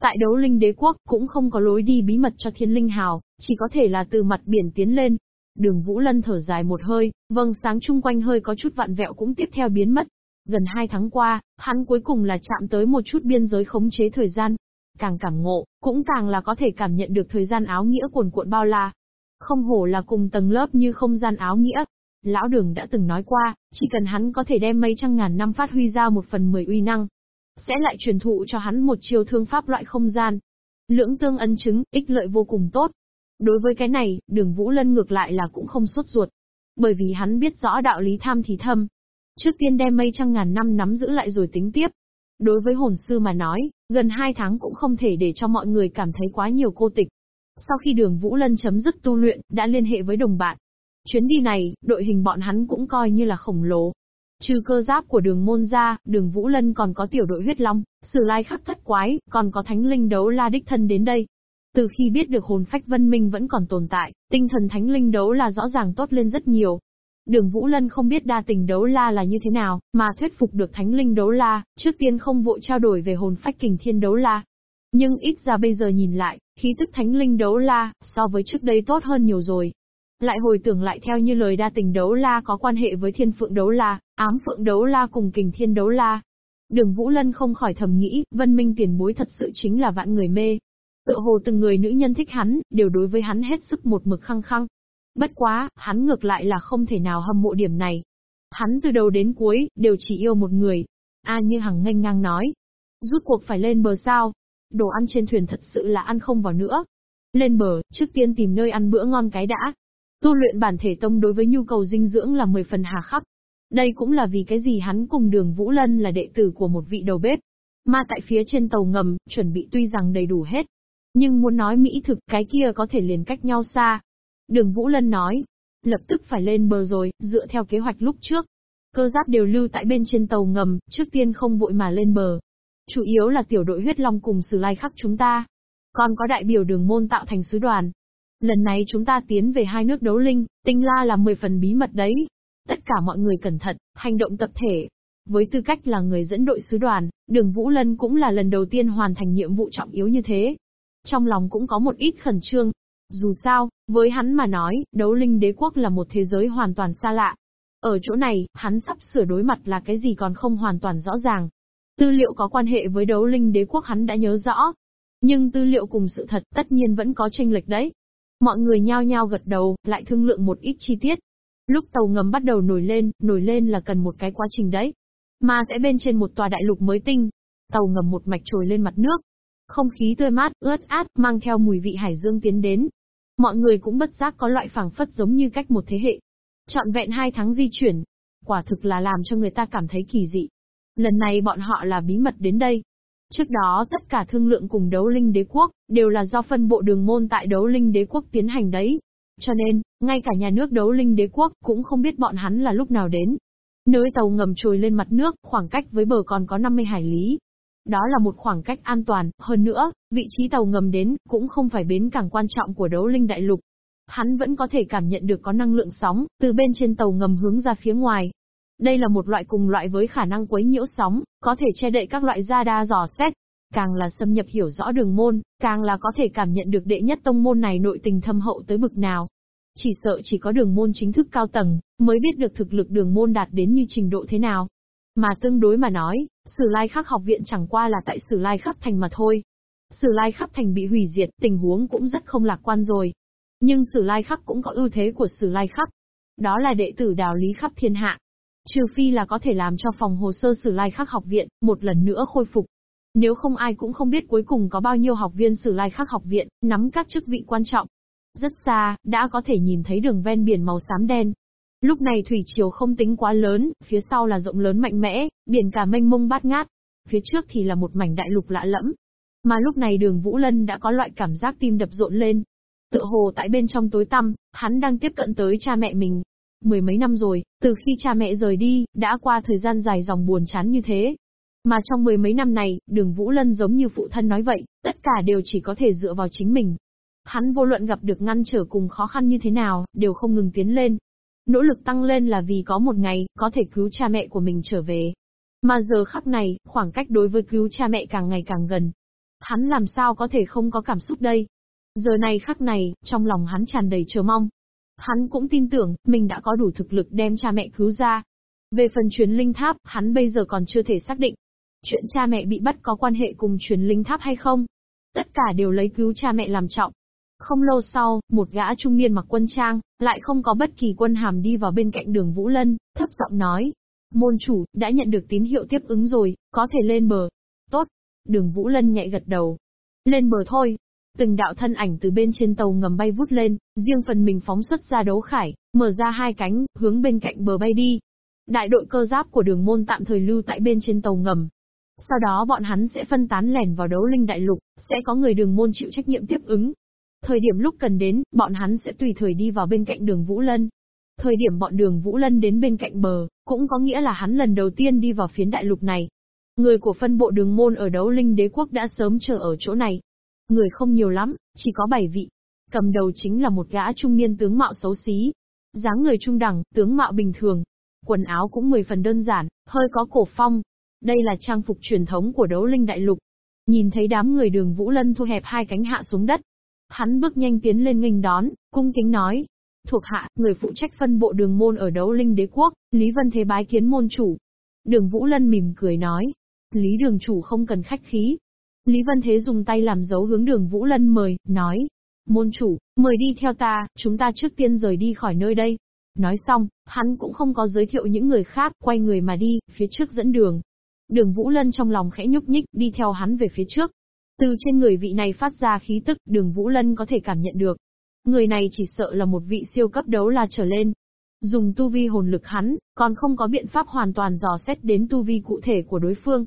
Speaker 1: Tại đấu linh đế quốc, cũng không có lối đi bí mật cho thiên linh hào, chỉ có thể là từ mặt biển tiến lên. Đường Vũ Lân thở dài một hơi, vâng sáng chung quanh hơi có chút vạn vẹo cũng tiếp theo biến mất. Gần hai tháng qua, hắn cuối cùng là chạm tới một chút biên giới khống chế thời gian, Càng cảm ngộ, cũng càng là có thể cảm nhận được thời gian áo nghĩa cuồn cuộn bao la. Không hổ là cùng tầng lớp như không gian áo nghĩa. Lão Đường đã từng nói qua, chỉ cần hắn có thể đem mấy trăm ngàn năm phát huy ra một phần mười uy năng, sẽ lại truyền thụ cho hắn một chiêu thương pháp loại không gian. Lưỡng tương ân chứng, ích lợi vô cùng tốt. Đối với cái này, đường Vũ Lân ngược lại là cũng không sốt ruột. Bởi vì hắn biết rõ đạo lý tham thì thâm. Trước tiên đem mây trăng ngàn năm nắm giữ lại rồi tính tiếp. Đối với hồn sư mà nói, gần hai tháng cũng không thể để cho mọi người cảm thấy quá nhiều cô tịch. Sau khi đường Vũ Lân chấm dứt tu luyện, đã liên hệ với đồng bạn. Chuyến đi này, đội hình bọn hắn cũng coi như là khổng lồ. Trừ cơ giáp của đường môn ra, đường Vũ Lân còn có tiểu đội huyết long, sử lai khắc thất quái, còn có thánh linh đấu la đích thân đến đây. Từ khi biết được hồn phách vân minh vẫn còn tồn tại, tinh thần thánh linh đấu là rõ ràng tốt lên rất nhiều. Đường Vũ Lân không biết đa tình đấu la là như thế nào, mà thuyết phục được thánh linh đấu la, trước tiên không vội trao đổi về hồn phách kình thiên đấu la. Nhưng ít ra bây giờ nhìn lại, khí tức thánh linh đấu la, so với trước đây tốt hơn nhiều rồi. Lại hồi tưởng lại theo như lời đa tình đấu la có quan hệ với thiên phượng đấu la, ám phượng đấu la cùng kình thiên đấu la. Đường Vũ Lân không khỏi thầm nghĩ, vân minh tiền bối thật sự chính là vạn người mê. Tự hồ từng người nữ nhân thích hắn, đều đối với hắn hết sức một mực khăng khăng, Bất quá, hắn ngược lại là không thể nào hâm mộ điểm này. Hắn từ đầu đến cuối, đều chỉ yêu một người. A như hằng nghênh ngang nói. Rút cuộc phải lên bờ sao. Đồ ăn trên thuyền thật sự là ăn không vào nữa. Lên bờ, trước tiên tìm nơi ăn bữa ngon cái đã. Tu luyện bản thể tông đối với nhu cầu dinh dưỡng là 10 phần hà khắc. Đây cũng là vì cái gì hắn cùng đường Vũ Lân là đệ tử của một vị đầu bếp. Mà tại phía trên tàu ngầm, chuẩn bị tuy rằng đầy đủ hết. Nhưng muốn nói mỹ thực cái kia có thể liền cách nhau xa. Đường Vũ Lân nói, lập tức phải lên bờ rồi, dựa theo kế hoạch lúc trước. Cơ giáp đều lưu tại bên trên tàu ngầm, trước tiên không vội mà lên bờ. Chủ yếu là tiểu đội huyết long cùng sử lai khắc chúng ta. Còn có đại biểu đường môn tạo thành sứ đoàn. Lần này chúng ta tiến về hai nước đấu linh, tinh la là 10 phần bí mật đấy. Tất cả mọi người cẩn thận, hành động tập thể. Với tư cách là người dẫn đội sứ đoàn, đường Vũ Lân cũng là lần đầu tiên hoàn thành nhiệm vụ trọng yếu như thế. Trong lòng cũng có một ít khẩn trương. Dù sao, với hắn mà nói, đấu linh đế quốc là một thế giới hoàn toàn xa lạ. Ở chỗ này, hắn sắp sửa đối mặt là cái gì còn không hoàn toàn rõ ràng. Tư liệu có quan hệ với đấu linh đế quốc hắn đã nhớ rõ. Nhưng tư liệu cùng sự thật tất nhiên vẫn có tranh lệch đấy. Mọi người nhao nhao gật đầu, lại thương lượng một ít chi tiết. Lúc tàu ngầm bắt đầu nổi lên, nổi lên là cần một cái quá trình đấy. Mà sẽ bên trên một tòa đại lục mới tinh. Tàu ngầm một mạch trồi lên mặt nước. Không khí tươi mát, ướt át, mang theo mùi vị hải dương tiến đến. Mọi người cũng bất giác có loại phảng phất giống như cách một thế hệ. Chọn vẹn hai tháng di chuyển. Quả thực là làm cho người ta cảm thấy kỳ dị. Lần này bọn họ là bí mật đến đây. Trước đó tất cả thương lượng cùng đấu linh đế quốc, đều là do phân bộ đường môn tại đấu linh đế quốc tiến hành đấy. Cho nên, ngay cả nhà nước đấu linh đế quốc cũng không biết bọn hắn là lúc nào đến. Nơi tàu ngầm trồi lên mặt nước, khoảng cách với bờ còn có 50 hải lý. Đó là một khoảng cách an toàn, hơn nữa, vị trí tàu ngầm đến, cũng không phải bến cảng quan trọng của đấu linh đại lục. Hắn vẫn có thể cảm nhận được có năng lượng sóng, từ bên trên tàu ngầm hướng ra phía ngoài, đây là một loại cùng loại với khả năng quấy nhiễu sóng, có thể che đậy các loại radar dò xét. Càng là xâm nhập hiểu rõ đường môn, càng là có thể cảm nhận được đệ nhất tông môn này nội tình thâm hậu tới bực nào. Chỉ sợ chỉ có đường môn chính thức cao tầng, mới biết được thực lực đường môn đạt đến như trình độ thế nào. Mà tương đối mà nói, Sử Lai Khắc học viện chẳng qua là tại Sử Lai Khắc Thành mà thôi. Sử Lai Khắc Thành bị hủy diệt, tình huống cũng rất không lạc quan rồi. Nhưng Sử Lai Khắc cũng có ưu thế của Sử Lai Khắc. Đó là đệ tử đào lý khắp thiên hạ, Trừ phi là có thể làm cho phòng hồ sơ sử lai khắc học viện, một lần nữa khôi phục. Nếu không ai cũng không biết cuối cùng có bao nhiêu học viên sử lai khắc học viện, nắm các chức vị quan trọng. Rất xa, đã có thể nhìn thấy đường ven biển màu xám đen. Lúc này thủy chiều không tính quá lớn, phía sau là rộng lớn mạnh mẽ, biển cả mênh mông bát ngát. Phía trước thì là một mảnh đại lục lạ lẫm. Mà lúc này đường Vũ Lân đã có loại cảm giác tim đập rộn lên. Tựa hồ tại bên trong tối tăm, hắn đang tiếp cận tới cha mẹ mình, Mười mấy năm rồi, từ khi cha mẹ rời đi, đã qua thời gian dài dòng buồn chán như thế. Mà trong mười mấy năm này, đường Vũ Lân giống như phụ thân nói vậy, tất cả đều chỉ có thể dựa vào chính mình. Hắn vô luận gặp được ngăn trở cùng khó khăn như thế nào, đều không ngừng tiến lên. Nỗ lực tăng lên là vì có một ngày, có thể cứu cha mẹ của mình trở về. Mà giờ khắc này, khoảng cách đối với cứu cha mẹ càng ngày càng gần. Hắn làm sao có thể không có cảm xúc đây? Giờ này khắc này, trong lòng hắn tràn đầy chờ mong. Hắn cũng tin tưởng, mình đã có đủ thực lực đem cha mẹ cứu ra. Về phần chuyến linh tháp, hắn bây giờ còn chưa thể xác định. Chuyện cha mẹ bị bắt có quan hệ cùng chuyến linh tháp hay không? Tất cả đều lấy cứu cha mẹ làm trọng. Không lâu sau, một gã trung niên mặc quân trang, lại không có bất kỳ quân hàm đi vào bên cạnh đường Vũ Lân, thấp giọng nói. Môn chủ, đã nhận được tín hiệu tiếp ứng rồi, có thể lên bờ. Tốt. Đường Vũ Lân nhạy gật đầu. Lên bờ thôi, Từng đạo thân ảnh từ bên trên tàu ngầm bay vút lên, riêng phần mình phóng xuất ra đấu khải, mở ra hai cánh, hướng bên cạnh bờ bay đi. Đại đội cơ giáp của đường môn tạm thời lưu tại bên trên tàu ngầm. Sau đó bọn hắn sẽ phân tán lẻn vào đấu linh đại lục, sẽ có người đường môn chịu trách nhiệm tiếp ứng. Thời điểm lúc cần đến, bọn hắn sẽ tùy thời đi vào bên cạnh đường Vũ Lân. Thời điểm bọn đường Vũ Lân đến bên cạnh bờ, cũng có nghĩa là hắn lần đầu tiên đi vào phiến đại lục này. Người của phân bộ đường môn ở đấu linh đế quốc đã sớm chờ ở chỗ này, Người không nhiều lắm, chỉ có 7 vị. Cầm đầu chính là một gã trung niên tướng mạo xấu xí. dáng người trung đẳng, tướng mạo bình thường. Quần áo cũng 10 phần đơn giản, hơi có cổ phong. Đây là trang phục truyền thống của đấu linh đại lục. Nhìn thấy đám người đường Vũ Lân thu hẹp hai cánh hạ xuống đất. Hắn bước nhanh tiến lên nghênh đón, cung kính nói. Thuộc hạ, người phụ trách phân bộ đường môn ở đấu linh đế quốc, Lý Vân Thế bái kiến môn chủ. Đường Vũ Lân mỉm cười nói. Lý đường chủ không cần khách khí, Lý Vân Thế dùng tay làm dấu hướng đường Vũ Lân mời, nói. Môn chủ, mời đi theo ta, chúng ta trước tiên rời đi khỏi nơi đây. Nói xong, hắn cũng không có giới thiệu những người khác, quay người mà đi, phía trước dẫn đường. Đường Vũ Lân trong lòng khẽ nhúc nhích, đi theo hắn về phía trước. Từ trên người vị này phát ra khí tức, đường Vũ Lân có thể cảm nhận được. Người này chỉ sợ là một vị siêu cấp đấu la trở lên. Dùng tu vi hồn lực hắn, còn không có biện pháp hoàn toàn dò xét đến tu vi cụ thể của đối phương.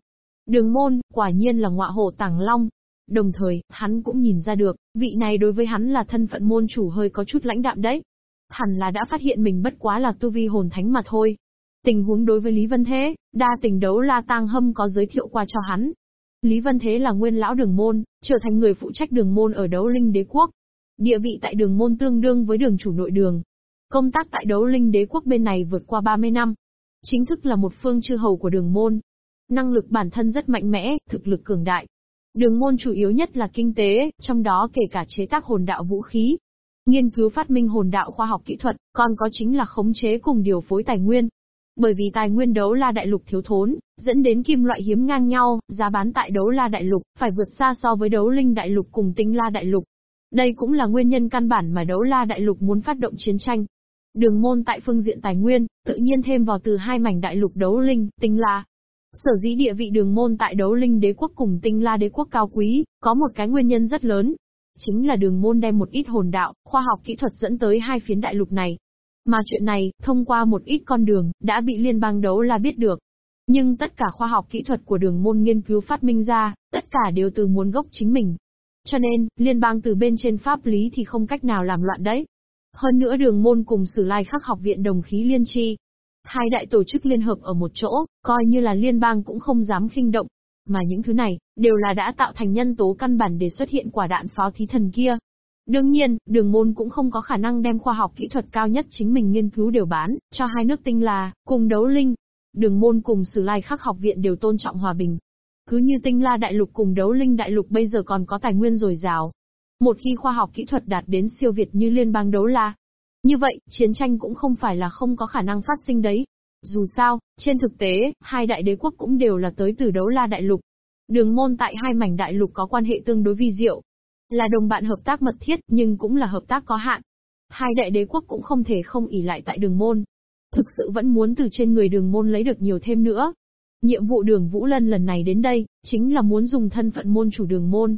Speaker 1: Đường môn, quả nhiên là ngọa hộ tàng long. Đồng thời, hắn cũng nhìn ra được, vị này đối với hắn là thân phận môn chủ hơi có chút lãnh đạm đấy. Hẳn là đã phát hiện mình bất quá là tu vi hồn thánh mà thôi. Tình huống đối với Lý Vân Thế, đa tình đấu la tang hâm có giới thiệu qua cho hắn. Lý Vân Thế là nguyên lão đường môn, trở thành người phụ trách đường môn ở đấu linh đế quốc. Địa vị tại đường môn tương đương với đường chủ nội đường. Công tác tại đấu linh đế quốc bên này vượt qua 30 năm. Chính thức là một phương chư hầu của đường môn. Năng lực bản thân rất mạnh mẽ, thực lực cường đại. Đường môn chủ yếu nhất là kinh tế, trong đó kể cả chế tác hồn đạo vũ khí, nghiên cứu phát minh hồn đạo khoa học kỹ thuật, còn có chính là khống chế cùng điều phối tài nguyên. Bởi vì tài nguyên đấu la đại lục thiếu thốn, dẫn đến kim loại hiếm ngang nhau, giá bán tại đấu la đại lục phải vượt xa so với đấu linh đại lục cùng tinh la đại lục. Đây cũng là nguyên nhân căn bản mà đấu la đại lục muốn phát động chiến tranh. Đường môn tại phương diện tài nguyên, tự nhiên thêm vào từ hai mảnh đại lục đấu linh, tinh la. Sở dĩ địa vị đường môn tại đấu linh đế quốc cùng tinh la đế quốc cao quý, có một cái nguyên nhân rất lớn. Chính là đường môn đem một ít hồn đạo, khoa học kỹ thuật dẫn tới hai phiến đại lục này. Mà chuyện này, thông qua một ít con đường, đã bị liên bang đấu la biết được. Nhưng tất cả khoa học kỹ thuật của đường môn nghiên cứu phát minh ra, tất cả đều từ nguồn gốc chính mình. Cho nên, liên bang từ bên trên pháp lý thì không cách nào làm loạn đấy. Hơn nữa đường môn cùng sử lai khắc học viện đồng khí liên tri. Hai đại tổ chức liên hợp ở một chỗ, coi như là liên bang cũng không dám khinh động. Mà những thứ này, đều là đã tạo thành nhân tố căn bản để xuất hiện quả đạn pháo thí thần kia. Đương nhiên, đường môn cũng không có khả năng đem khoa học kỹ thuật cao nhất chính mình nghiên cứu đều bán, cho hai nước tinh là, cùng đấu linh. Đường môn cùng sử lai khắc học viện đều tôn trọng hòa bình. Cứ như tinh la đại lục cùng đấu linh đại lục bây giờ còn có tài nguyên dồi dào. Một khi khoa học kỹ thuật đạt đến siêu việt như liên bang đấu la. Như vậy, chiến tranh cũng không phải là không có khả năng phát sinh đấy. Dù sao, trên thực tế, hai đại đế quốc cũng đều là tới từ đấu la đại lục. Đường môn tại hai mảnh đại lục có quan hệ tương đối vi diệu, là đồng bạn hợp tác mật thiết, nhưng cũng là hợp tác có hạn. Hai đại đế quốc cũng không thể không ỉ lại tại đường môn. Thực sự vẫn muốn từ trên người đường môn lấy được nhiều thêm nữa. Nhiệm vụ đường Vũ Lân lần này đến đây, chính là muốn dùng thân phận môn chủ đường môn.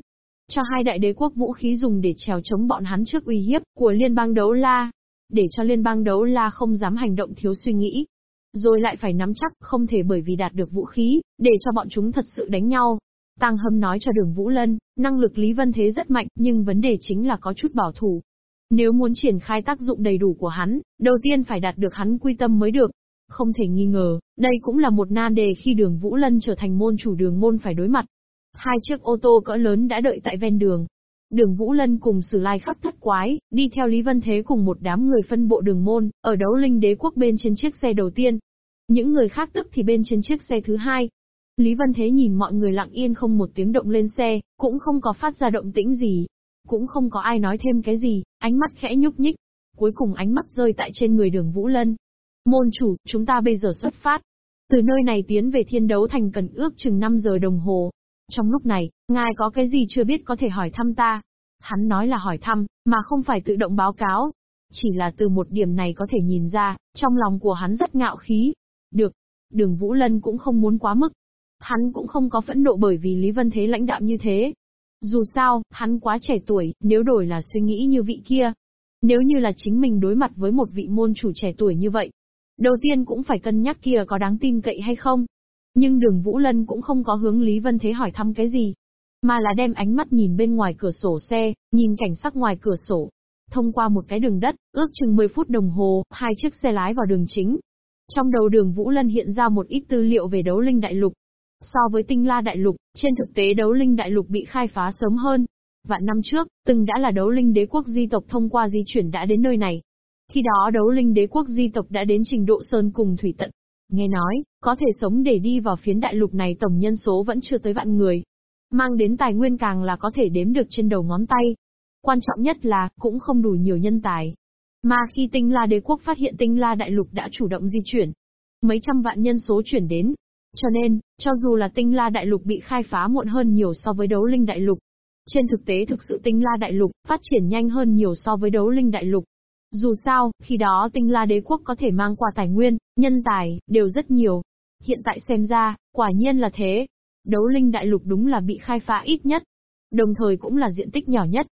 Speaker 1: Cho hai đại đế quốc vũ khí dùng để trèo chống bọn hắn trước uy hiếp của liên bang đấu la. Để cho liên bang đấu la không dám hành động thiếu suy nghĩ. Rồi lại phải nắm chắc, không thể bởi vì đạt được vũ khí, để cho bọn chúng thật sự đánh nhau. Tăng Hâm nói cho đường Vũ Lân, năng lực Lý Vân Thế rất mạnh, nhưng vấn đề chính là có chút bảo thủ. Nếu muốn triển khai tác dụng đầy đủ của hắn, đầu tiên phải đạt được hắn quy tâm mới được. Không thể nghi ngờ, đây cũng là một nan đề khi đường Vũ Lân trở thành môn chủ đường môn phải đối mặt. Hai chiếc ô tô cỡ lớn đã đợi tại ven đường. Đường Vũ Lân cùng Sử Lai khắp thất quái, đi theo Lý Vân Thế cùng một đám người phân bộ đường môn, ở đấu linh đế quốc bên trên chiếc xe đầu tiên. Những người khác tức thì bên trên chiếc xe thứ hai, Lý Vân Thế nhìn mọi người lặng yên không một tiếng động lên xe, cũng không có phát ra động tĩnh gì. Cũng không có ai nói thêm cái gì, ánh mắt khẽ nhúc nhích. Cuối cùng ánh mắt rơi tại trên người đường Vũ Lân. Môn chủ, chúng ta bây giờ xuất phát. Từ nơi này tiến về thiên đấu thành cần ước chừng 5 giờ đồng hồ. Trong lúc này, ngài có cái gì chưa biết có thể hỏi thăm ta. Hắn nói là hỏi thăm, mà không phải tự động báo cáo. Chỉ là từ một điểm này có thể nhìn ra, trong lòng của hắn rất ngạo khí. Được, đường Vũ Lân cũng không muốn quá mức, Hắn cũng không có phẫn nộ bởi vì Lý Vân Thế lãnh đạm như thế. Dù sao, hắn quá trẻ tuổi, nếu đổi là suy nghĩ như vị kia. Nếu như là chính mình đối mặt với một vị môn chủ trẻ tuổi như vậy. Đầu tiên cũng phải cân nhắc kia có đáng tin cậy hay không. Nhưng đường Vũ Lân cũng không có hướng Lý Vân Thế hỏi thăm cái gì. Mà là đem ánh mắt nhìn bên ngoài cửa sổ xe, nhìn cảnh sắc ngoài cửa sổ. Thông qua một cái đường đất, ước chừng 10 phút đồng hồ, hai chiếc xe lái vào đường chính, trong đầu đường Vũ Lân hiện ra một ít tư liệu về đấu linh đại lục, So với tinh la đại lục, trên thực tế đấu linh đại lục bị khai phá sớm hơn. Vạn năm trước, từng đã là đấu linh đế quốc di tộc thông qua di chuyển đã đến nơi này. Khi đó đấu linh đế quốc di tộc đã đến trình độ sơn cùng thủy tận. Nghe nói, có thể sống để đi vào phiến đại lục này tổng nhân số vẫn chưa tới vạn người. Mang đến tài nguyên càng là có thể đếm được trên đầu ngón tay. Quan trọng nhất là, cũng không đủ nhiều nhân tài. Mà khi tinh la đế quốc phát hiện tinh la đại lục đã chủ động di chuyển, mấy trăm vạn nhân số chuyển đến, cho nên, cho dù là tinh la đại lục bị khai phá muộn hơn nhiều so với đấu linh đại lục, trên thực tế thực sự tinh la đại lục phát triển nhanh hơn nhiều so với đấu linh đại lục. Dù sao, khi đó tinh la đế quốc có thể mang qua tài nguyên, nhân tài, đều rất nhiều. Hiện tại xem ra, quả nhiên là thế. Đấu linh đại lục đúng là bị khai phá ít nhất. đồng thời cũng là diện tích nhỏ nhất.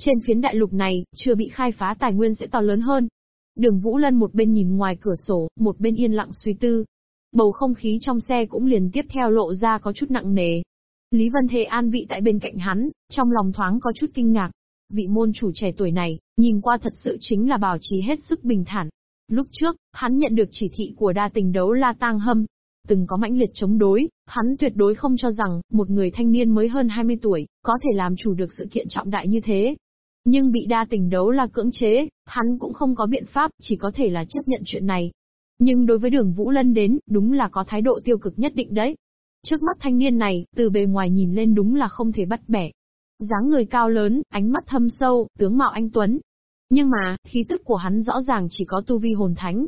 Speaker 1: Trên phiến đại lục này, chưa bị khai phá tài nguyên sẽ to lớn hơn. Đường Vũ Lân một bên nhìn ngoài cửa sổ, một bên yên lặng suy tư. Bầu không khí trong xe cũng liền tiếp theo lộ ra có chút nặng nề. Lý Vân Thế an vị tại bên cạnh hắn, trong lòng thoáng có chút kinh ngạc. Vị môn chủ trẻ tuổi này, nhìn qua thật sự chính là bảo trì hết sức bình thản. Lúc trước, hắn nhận được chỉ thị của đa tình đấu La Tang Hâm, từng có mãnh liệt chống đối, hắn tuyệt đối không cho rằng, một người thanh niên mới hơn 20 tuổi, có thể làm chủ được sự kiện trọng đại như thế. Nhưng bị đa tình đấu là cưỡng chế, hắn cũng không có biện pháp, chỉ có thể là chấp nhận chuyện này. Nhưng đối với đường Vũ Lân đến, đúng là có thái độ tiêu cực nhất định đấy. Trước mắt thanh niên này, từ bề ngoài nhìn lên đúng là không thể bắt bẻ. dáng người cao lớn, ánh mắt thâm sâu, tướng mạo anh Tuấn. Nhưng mà, khí tức của hắn rõ ràng chỉ có tu vi hồn thánh,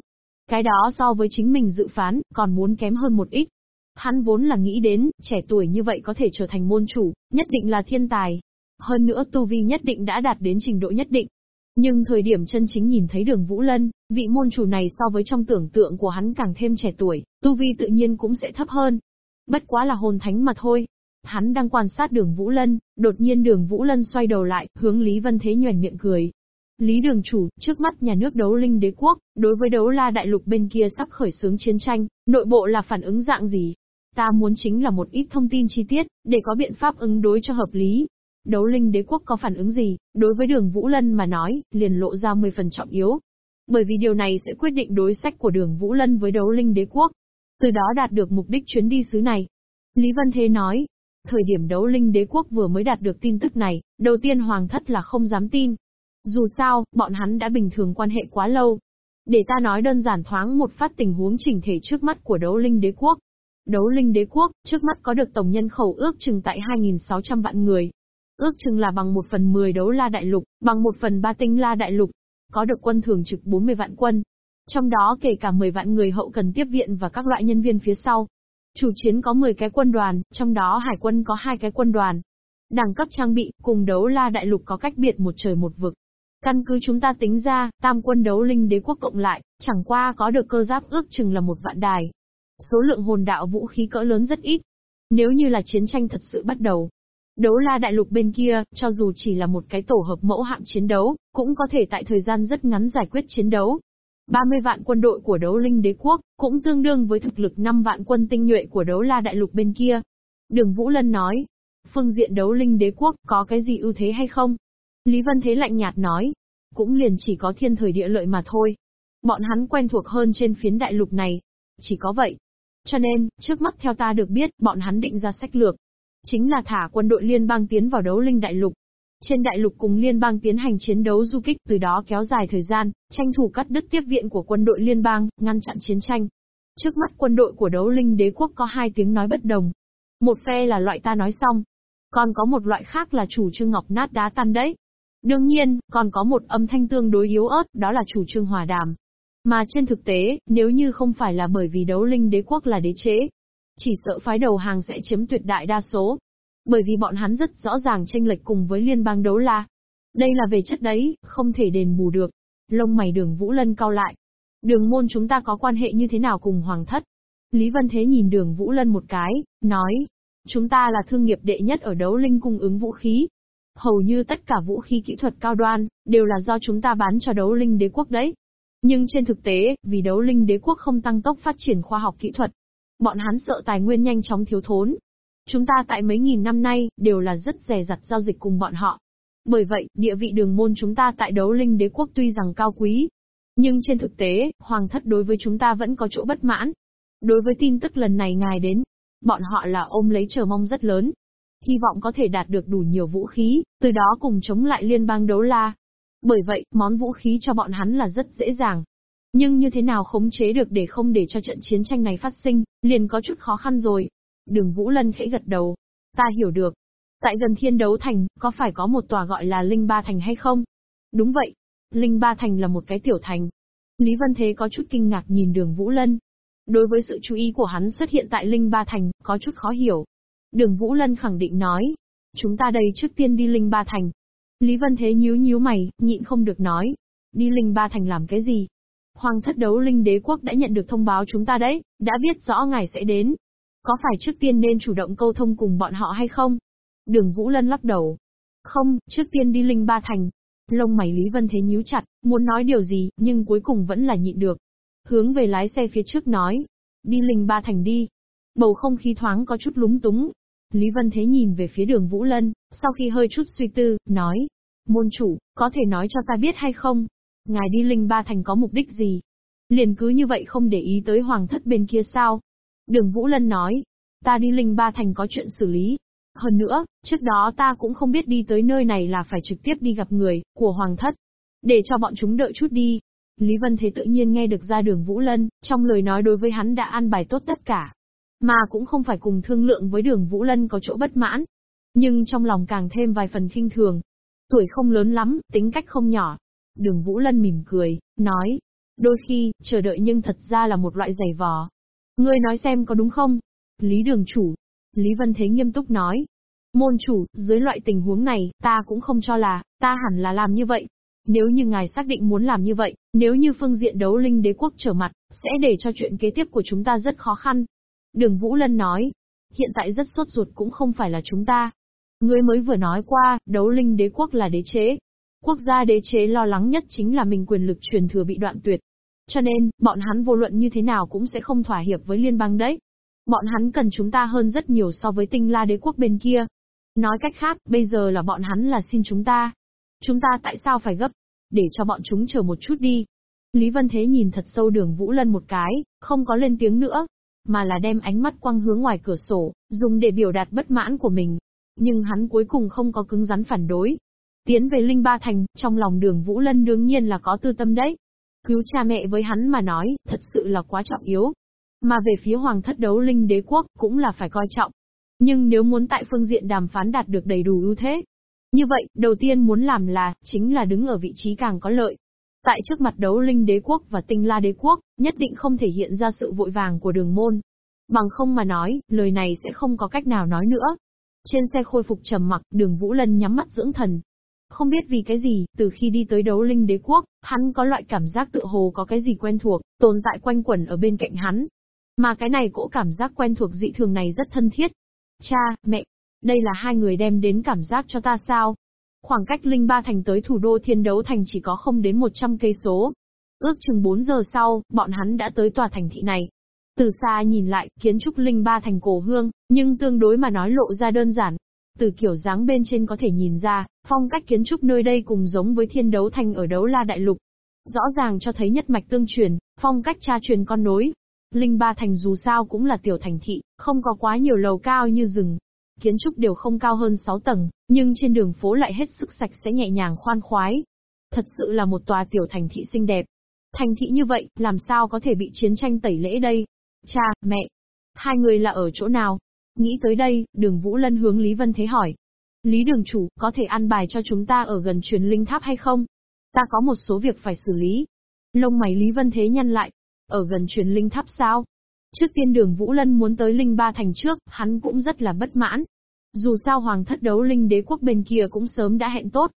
Speaker 1: cái đó so với chính mình dự phán, còn muốn kém hơn một ít. Hắn vốn là nghĩ đến, trẻ tuổi như vậy có thể trở thành môn chủ, nhất định là thiên tài. Hơn nữa tu vi nhất định đã đạt đến trình độ nhất định. Nhưng thời điểm chân chính nhìn thấy đường Vũ Lân, vị môn chủ này so với trong tưởng tượng của hắn càng thêm trẻ tuổi, tu vi tự nhiên cũng sẽ thấp hơn. Bất quá là hồn thánh mà thôi. Hắn đang quan sát đường Vũ Lân, đột nhiên đường Vũ Lân xoay đầu lại, hướng Lý Vân Thế nhoèn miệng cười. Lý Đường Chủ, trước mắt nhà nước đấu linh đế quốc, đối với đấu la đại lục bên kia sắp khởi xướng chiến tranh, nội bộ là phản ứng dạng gì? Ta muốn chính là một ít thông tin chi tiết, để có biện pháp ứng đối cho hợp lý. Đấu linh đế quốc có phản ứng gì, đối với đường Vũ Lân mà nói, liền lộ ra 10 phần trọng yếu. Bởi vì điều này sẽ quyết định đối sách của đường Vũ Lân với đấu linh đế quốc. Từ đó đạt được mục đích chuyến đi xứ này. Lý Văn Thế nói, thời điểm đấu linh đế quốc vừa mới đạt được tin tức này, đầu tiên hoàng thất là không dám tin, dù sao, bọn hắn đã bình thường quan hệ quá lâu. Để ta nói đơn giản thoáng một phát tình huống chỉnh thể trước mắt của đấu linh đế quốc. Đấu linh đế quốc, trước mắt có được tổng nhân khẩu ước chừng tại 2.600 vạn người. Ước chừng là bằng một phần 10 đấu la đại lục, bằng một phần ba tinh la đại lục. Có được quân thường trực 40 vạn quân. Trong đó kể cả 10 vạn người hậu cần tiếp viện và các loại nhân viên phía sau. Chủ chiến có 10 cái quân đoàn, trong đó hải quân có hai cái quân đoàn. Đẳng cấp trang bị, cùng đấu la đại lục có cách biệt một trời một vực. Căn cứ chúng ta tính ra, tam quân đấu linh đế quốc cộng lại, chẳng qua có được cơ giáp ước chừng là một vạn đài. Số lượng hồn đạo vũ khí cỡ lớn rất ít. Nếu như là chiến tranh thật sự bắt đầu, đấu la đại lục bên kia, cho dù chỉ là một cái tổ hợp mẫu hạm chiến đấu, cũng có thể tại thời gian rất ngắn giải quyết chiến đấu. 30 vạn quân đội của đấu linh đế quốc, cũng tương đương với thực lực 5 vạn quân tinh nhuệ của đấu la đại lục bên kia. Đường Vũ Lân nói, phương diện đấu linh đế quốc có cái gì ưu thế hay không? Lý Vân Thế lạnh nhạt nói, cũng liền chỉ có thiên thời địa lợi mà thôi. Bọn hắn quen thuộc hơn trên phiến đại lục này. Chỉ có vậy. Cho nên, trước mắt theo ta được biết, bọn hắn định ra sách lược. Chính là thả quân đội liên bang tiến vào đấu linh đại lục. Trên đại lục cùng liên bang tiến hành chiến đấu du kích từ đó kéo dài thời gian, tranh thủ cắt đứt tiếp viện của quân đội liên bang, ngăn chặn chiến tranh. Trước mắt quân đội của đấu linh đế quốc có hai tiếng nói bất đồng. Một phe là loại ta nói xong. Còn có một loại khác là chủ trương ngọc nát đá tan đấy. Đương nhiên, còn có một âm thanh tương đối yếu ớt, đó là chủ trương hòa đàm. Mà trên thực tế, nếu như không phải là bởi vì đấu linh đế quốc là đế chế, chỉ sợ phái đầu hàng sẽ chiếm tuyệt đại đa số. Bởi vì bọn hắn rất rõ ràng tranh lệch cùng với liên bang đấu la. Đây là về chất đấy, không thể đền bù được. Lông mày đường Vũ Lân cao lại. Đường môn chúng ta có quan hệ như thế nào cùng Hoàng thất? Lý Vân Thế nhìn đường Vũ Lân một cái, nói. Chúng ta là thương nghiệp đệ nhất ở đấu linh cung ứng vũ khí, Hầu như tất cả vũ khí kỹ thuật cao đoan, đều là do chúng ta bán cho đấu linh đế quốc đấy. Nhưng trên thực tế, vì đấu linh đế quốc không tăng tốc phát triển khoa học kỹ thuật, bọn hắn sợ tài nguyên nhanh chóng thiếu thốn. Chúng ta tại mấy nghìn năm nay, đều là rất rẻ rặt giao dịch cùng bọn họ. Bởi vậy, địa vị đường môn chúng ta tại đấu linh đế quốc tuy rằng cao quý. Nhưng trên thực tế, hoàng thất đối với chúng ta vẫn có chỗ bất mãn. Đối với tin tức lần này ngài đến, bọn họ là ôm lấy chờ mong rất lớn hy vọng có thể đạt được đủ nhiều vũ khí, từ đó cùng chống lại liên bang đấu la. Bởi vậy, món vũ khí cho bọn hắn là rất dễ dàng. Nhưng như thế nào khống chế được để không để cho trận chiến tranh này phát sinh, liền có chút khó khăn rồi. Đường Vũ Lân khẽ gật đầu. Ta hiểu được. Tại gần thiên đấu thành, có phải có một tòa gọi là Linh Ba Thành hay không? Đúng vậy. Linh Ba Thành là một cái tiểu thành. Lý Văn Thế có chút kinh ngạc nhìn đường Vũ Lân. Đối với sự chú ý của hắn xuất hiện tại Linh Ba Thành, có chút khó hiểu. Đường Vũ Lân khẳng định nói. Chúng ta đây trước tiên đi Linh Ba Thành. Lý Văn Thế nhíu nhíu mày, nhịn không được nói. Đi Linh Ba Thành làm cái gì? Hoàng thất đấu Linh đế quốc đã nhận được thông báo chúng ta đấy, đã biết rõ ngài sẽ đến. Có phải trước tiên nên chủ động câu thông cùng bọn họ hay không? Đường Vũ Lân lắc đầu. Không, trước tiên đi Linh Ba Thành. Lông mày Lý Vân Thế nhíu chặt, muốn nói điều gì, nhưng cuối cùng vẫn là nhịn được. Hướng về lái xe phía trước nói. Đi Linh Ba Thành đi. Bầu không khí thoáng có chút lúng túng. Lý Vân Thế nhìn về phía đường Vũ Lân, sau khi hơi chút suy tư, nói. Môn chủ, có thể nói cho ta biết hay không? Ngài đi Linh Ba Thành có mục đích gì? Liền cứ như vậy không để ý tới hoàng thất bên kia sao? Đường Vũ Lân nói, ta đi Linh Ba Thành có chuyện xử lý. Hơn nữa, trước đó ta cũng không biết đi tới nơi này là phải trực tiếp đi gặp người, của hoàng thất. Để cho bọn chúng đợi chút đi. Lý Vân Thế tự nhiên nghe được ra đường Vũ Lân, trong lời nói đối với hắn đã an bài tốt tất cả. Mà cũng không phải cùng thương lượng với đường Vũ Lân có chỗ bất mãn. Nhưng trong lòng càng thêm vài phần khinh thường. Tuổi không lớn lắm, tính cách không nhỏ. Đường Vũ Lân mỉm cười, nói, Đôi khi, chờ đợi nhưng thật ra là một loại giày vò. Ngươi nói xem có đúng không? Lý đường chủ. Lý Vân Thế nghiêm túc nói. Môn chủ, dưới loại tình huống này, ta cũng không cho là, ta hẳn là làm như vậy. Nếu như ngài xác định muốn làm như vậy, nếu như phương diện đấu linh đế quốc trở mặt, sẽ để cho chuyện kế tiếp của chúng ta rất khó khăn. Đường Vũ Lân nói, hiện tại rất sốt ruột cũng không phải là chúng ta. Ngươi mới vừa nói qua, đấu linh đế quốc là đế chế. Quốc gia đế chế lo lắng nhất chính là mình quyền lực truyền thừa bị đoạn tuyệt. Cho nên, bọn hắn vô luận như thế nào cũng sẽ không thỏa hiệp với liên bang đấy. Bọn hắn cần chúng ta hơn rất nhiều so với tinh la đế quốc bên kia. Nói cách khác, bây giờ là bọn hắn là xin chúng ta. Chúng ta tại sao phải gấp? Để cho bọn chúng chờ một chút đi. Lý Vân Thế nhìn thật sâu đường Vũ Lân một cái, không có lên tiếng nữa, mà là đem ánh mắt quăng hướng ngoài cửa sổ, dùng để biểu đạt bất mãn của mình. Nhưng hắn cuối cùng không có cứng rắn phản đối. Tiến về Linh Ba Thành, trong lòng đường Vũ Lân đương nhiên là có tư tâm đấy. Cứu cha mẹ với hắn mà nói, thật sự là quá trọng yếu. Mà về phía hoàng thất đấu linh đế quốc, cũng là phải coi trọng. Nhưng nếu muốn tại phương diện đàm phán đạt được đầy đủ ưu thế, như vậy, đầu tiên muốn làm là, chính là đứng ở vị trí càng có lợi. Tại trước mặt đấu linh đế quốc và tinh la đế quốc, nhất định không thể hiện ra sự vội vàng của đường môn. Bằng không mà nói, lời này sẽ không có cách nào nói nữa. Trên xe khôi phục trầm mặc, đường Vũ Lân nhắm mắt dưỡng thần, không biết vì cái gì, từ khi đi tới đấu linh đế quốc, hắn có loại cảm giác tự hồ có cái gì quen thuộc, tồn tại quanh quẩn ở bên cạnh hắn. Mà cái này cỗ cảm giác quen thuộc dị thường này rất thân thiết. Cha, mẹ, đây là hai người đem đến cảm giác cho ta sao? Khoảng cách Linh Ba Thành tới thủ đô Thiên Đấu Thành chỉ có không đến 100 cây số. Ước chừng 4 giờ sau, bọn hắn đã tới tòa thành thị này. Từ xa nhìn lại, kiến trúc Linh Ba Thành cổ hương, nhưng tương đối mà nói lộ ra đơn giản, từ kiểu dáng bên trên có thể nhìn ra, phong cách kiến trúc nơi đây cùng giống với thiên đấu thành ở đấu la đại lục. Rõ ràng cho thấy nhất mạch tương truyền, phong cách cha truyền con nối. Linh Ba Thành dù sao cũng là tiểu thành thị, không có quá nhiều lầu cao như rừng. Kiến trúc đều không cao hơn 6 tầng, nhưng trên đường phố lại hết sức sạch sẽ nhẹ nhàng khoan khoái. Thật sự là một tòa tiểu thành thị xinh đẹp. Thành thị như vậy, làm sao có thể bị chiến tranh tẩy lễ đây? Cha, mẹ, hai người là ở chỗ nào? Nghĩ tới đây, đường Vũ Lân hướng Lý Vân Thế hỏi. Lý đường chủ, có thể ăn bài cho chúng ta ở gần truyền linh tháp hay không? Ta có một số việc phải xử lý. Lông mày Lý Vân Thế nhăn lại. Ở gần truyền linh tháp sao? Trước tiên đường Vũ Lân muốn tới Linh Ba Thành trước, hắn cũng rất là bất mãn. Dù sao hoàng thất đấu Linh đế quốc bên kia cũng sớm đã hẹn tốt.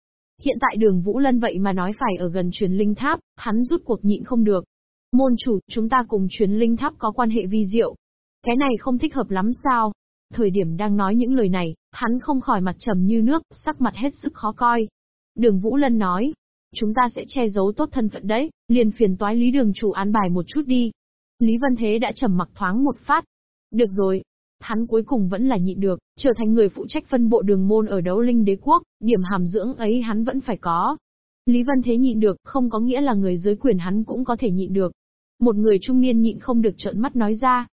Speaker 1: Hiện tại đường Vũ Lân vậy mà nói phải ở gần truyền linh tháp, hắn rút cuộc nhịn không được. Môn chủ, chúng ta cùng truyền linh tháp có quan hệ vi diệu. Cái này không thích hợp lắm sao? Thời điểm đang nói những lời này, hắn không khỏi mặt trầm như nước, sắc mặt hết sức khó coi. Đường Vũ Lân nói, chúng ta sẽ che giấu tốt thân phận đấy, liền phiền toái lý đường chủ án bài một chút đi. Lý Văn Thế đã trầm mặc thoáng một phát. Được rồi. Hắn cuối cùng vẫn là nhịn được, trở thành người phụ trách phân bộ đường môn ở đấu linh đế quốc, điểm hàm dưỡng ấy hắn vẫn phải có. Lý Văn Thế nhịn được, không có nghĩa là người dưới quyền hắn cũng có thể nhịn được. Một người trung niên nhịn không được trợn mắt nói ra.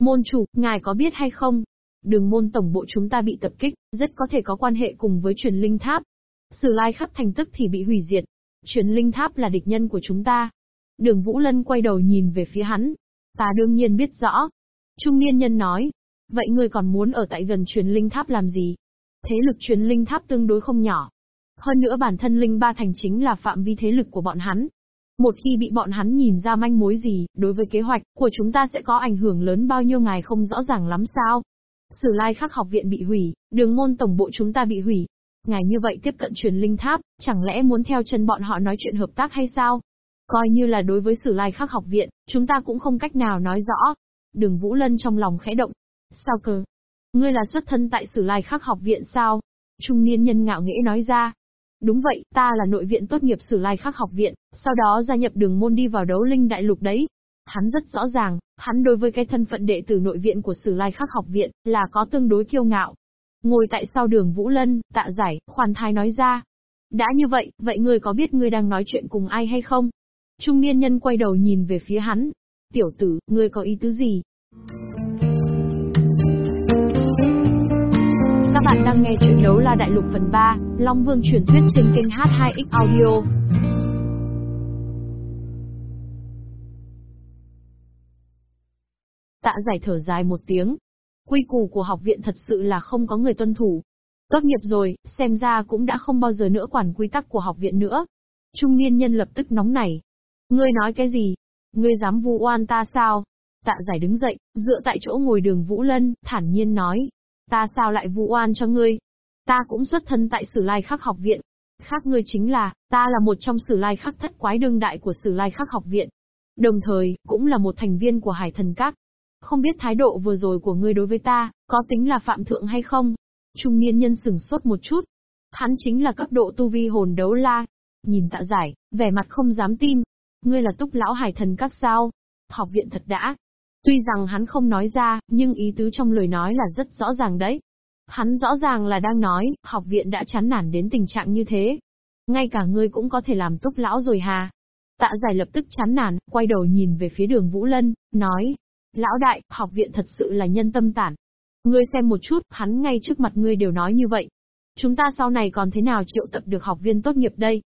Speaker 1: Môn chủ, ngài có biết hay không, đường môn tổng bộ chúng ta bị tập kích, rất có thể có quan hệ cùng với truyền linh tháp. Sử lai khắp thành tức thì bị hủy diệt. Truyền linh tháp là địch nhân của chúng ta. Đường Vũ Lân quay đầu nhìn về phía hắn. Ta đương nhiên biết rõ. Trung niên nhân nói. Vậy ngươi còn muốn ở tại gần truyền linh tháp làm gì? Thế lực truyền linh tháp tương đối không nhỏ. Hơn nữa bản thân linh ba thành chính là phạm vi thế lực của bọn hắn. Một khi bị bọn hắn nhìn ra manh mối gì, đối với kế hoạch của chúng ta sẽ có ảnh hưởng lớn bao nhiêu ngài không rõ ràng lắm sao? Sử lai khắc học viện bị hủy, đường môn tổng bộ chúng ta bị hủy. Ngài như vậy tiếp cận truyền linh tháp, chẳng lẽ muốn theo chân bọn họ nói chuyện hợp tác hay sao? Coi như là đối với sử lai khắc học viện, chúng ta cũng không cách nào nói rõ. Đường Vũ Lân trong lòng khẽ động. Sao cơ? Ngươi là xuất thân tại Sử Lai Khắc học viện sao? Trung niên nhân ngạo nghễ nói ra. Đúng vậy, ta là nội viện tốt nghiệp Sử Lai Khắc học viện, sau đó gia nhập đường môn đi vào đấu linh đại lục đấy. Hắn rất rõ ràng, hắn đối với cái thân phận đệ tử nội viện của Sử Lai Khắc học viện là có tương đối kiêu ngạo. Ngồi tại sau đường Vũ Lân, tạ giải, khoan thai nói ra. Đã như vậy, vậy ngươi có biết ngươi đang nói chuyện cùng ai hay không? Trung niên nhân quay đầu nhìn về phía hắn. Tiểu tử, ngươi có ý tứ gì? Các bạn đang nghe chuyện đấu la đại lục phần 3, Long Vương truyền thuyết trên kênh H2X Audio. Tạ giải thở dài một tiếng. Quy củ của học viện thật sự là không có người tuân thủ. Tốt nghiệp rồi, xem ra cũng đã không bao giờ nữa quản quy tắc của học viện nữa. Trung niên nhân lập tức nóng nảy. Ngươi nói cái gì? Ngươi dám vu oan ta sao? Tạ giải đứng dậy, dựa tại chỗ ngồi đường Vũ Lân, thản nhiên nói. Ta sao lại vu oan cho ngươi? Ta cũng xuất thân tại Sử Lai Khắc học viện. Khác ngươi chính là, ta là một trong Sử Lai Khắc thất quái đương đại của Sử Lai Khắc học viện. Đồng thời, cũng là một thành viên của Hải Thần Các. Không biết thái độ vừa rồi của ngươi đối với ta, có tính là phạm thượng hay không? Trung niên nhân sửng sốt một chút. Hắn chính là cấp độ tu vi hồn đấu la. Nhìn tạ giải, vẻ mặt không dám tin. Ngươi là túc lão hải thần các sao? Học viện thật đã. Tuy rằng hắn không nói ra, nhưng ý tứ trong lời nói là rất rõ ràng đấy. Hắn rõ ràng là đang nói, học viện đã chán nản đến tình trạng như thế. Ngay cả ngươi cũng có thể làm túc lão rồi hà. Tạ giải lập tức chán nản, quay đầu nhìn về phía đường Vũ Lân, nói, Lão đại, học viện thật sự là nhân tâm tản. Ngươi xem một chút, hắn ngay trước mặt ngươi đều nói như vậy. Chúng ta sau này còn thế nào triệu tập được học viên tốt nghiệp đây?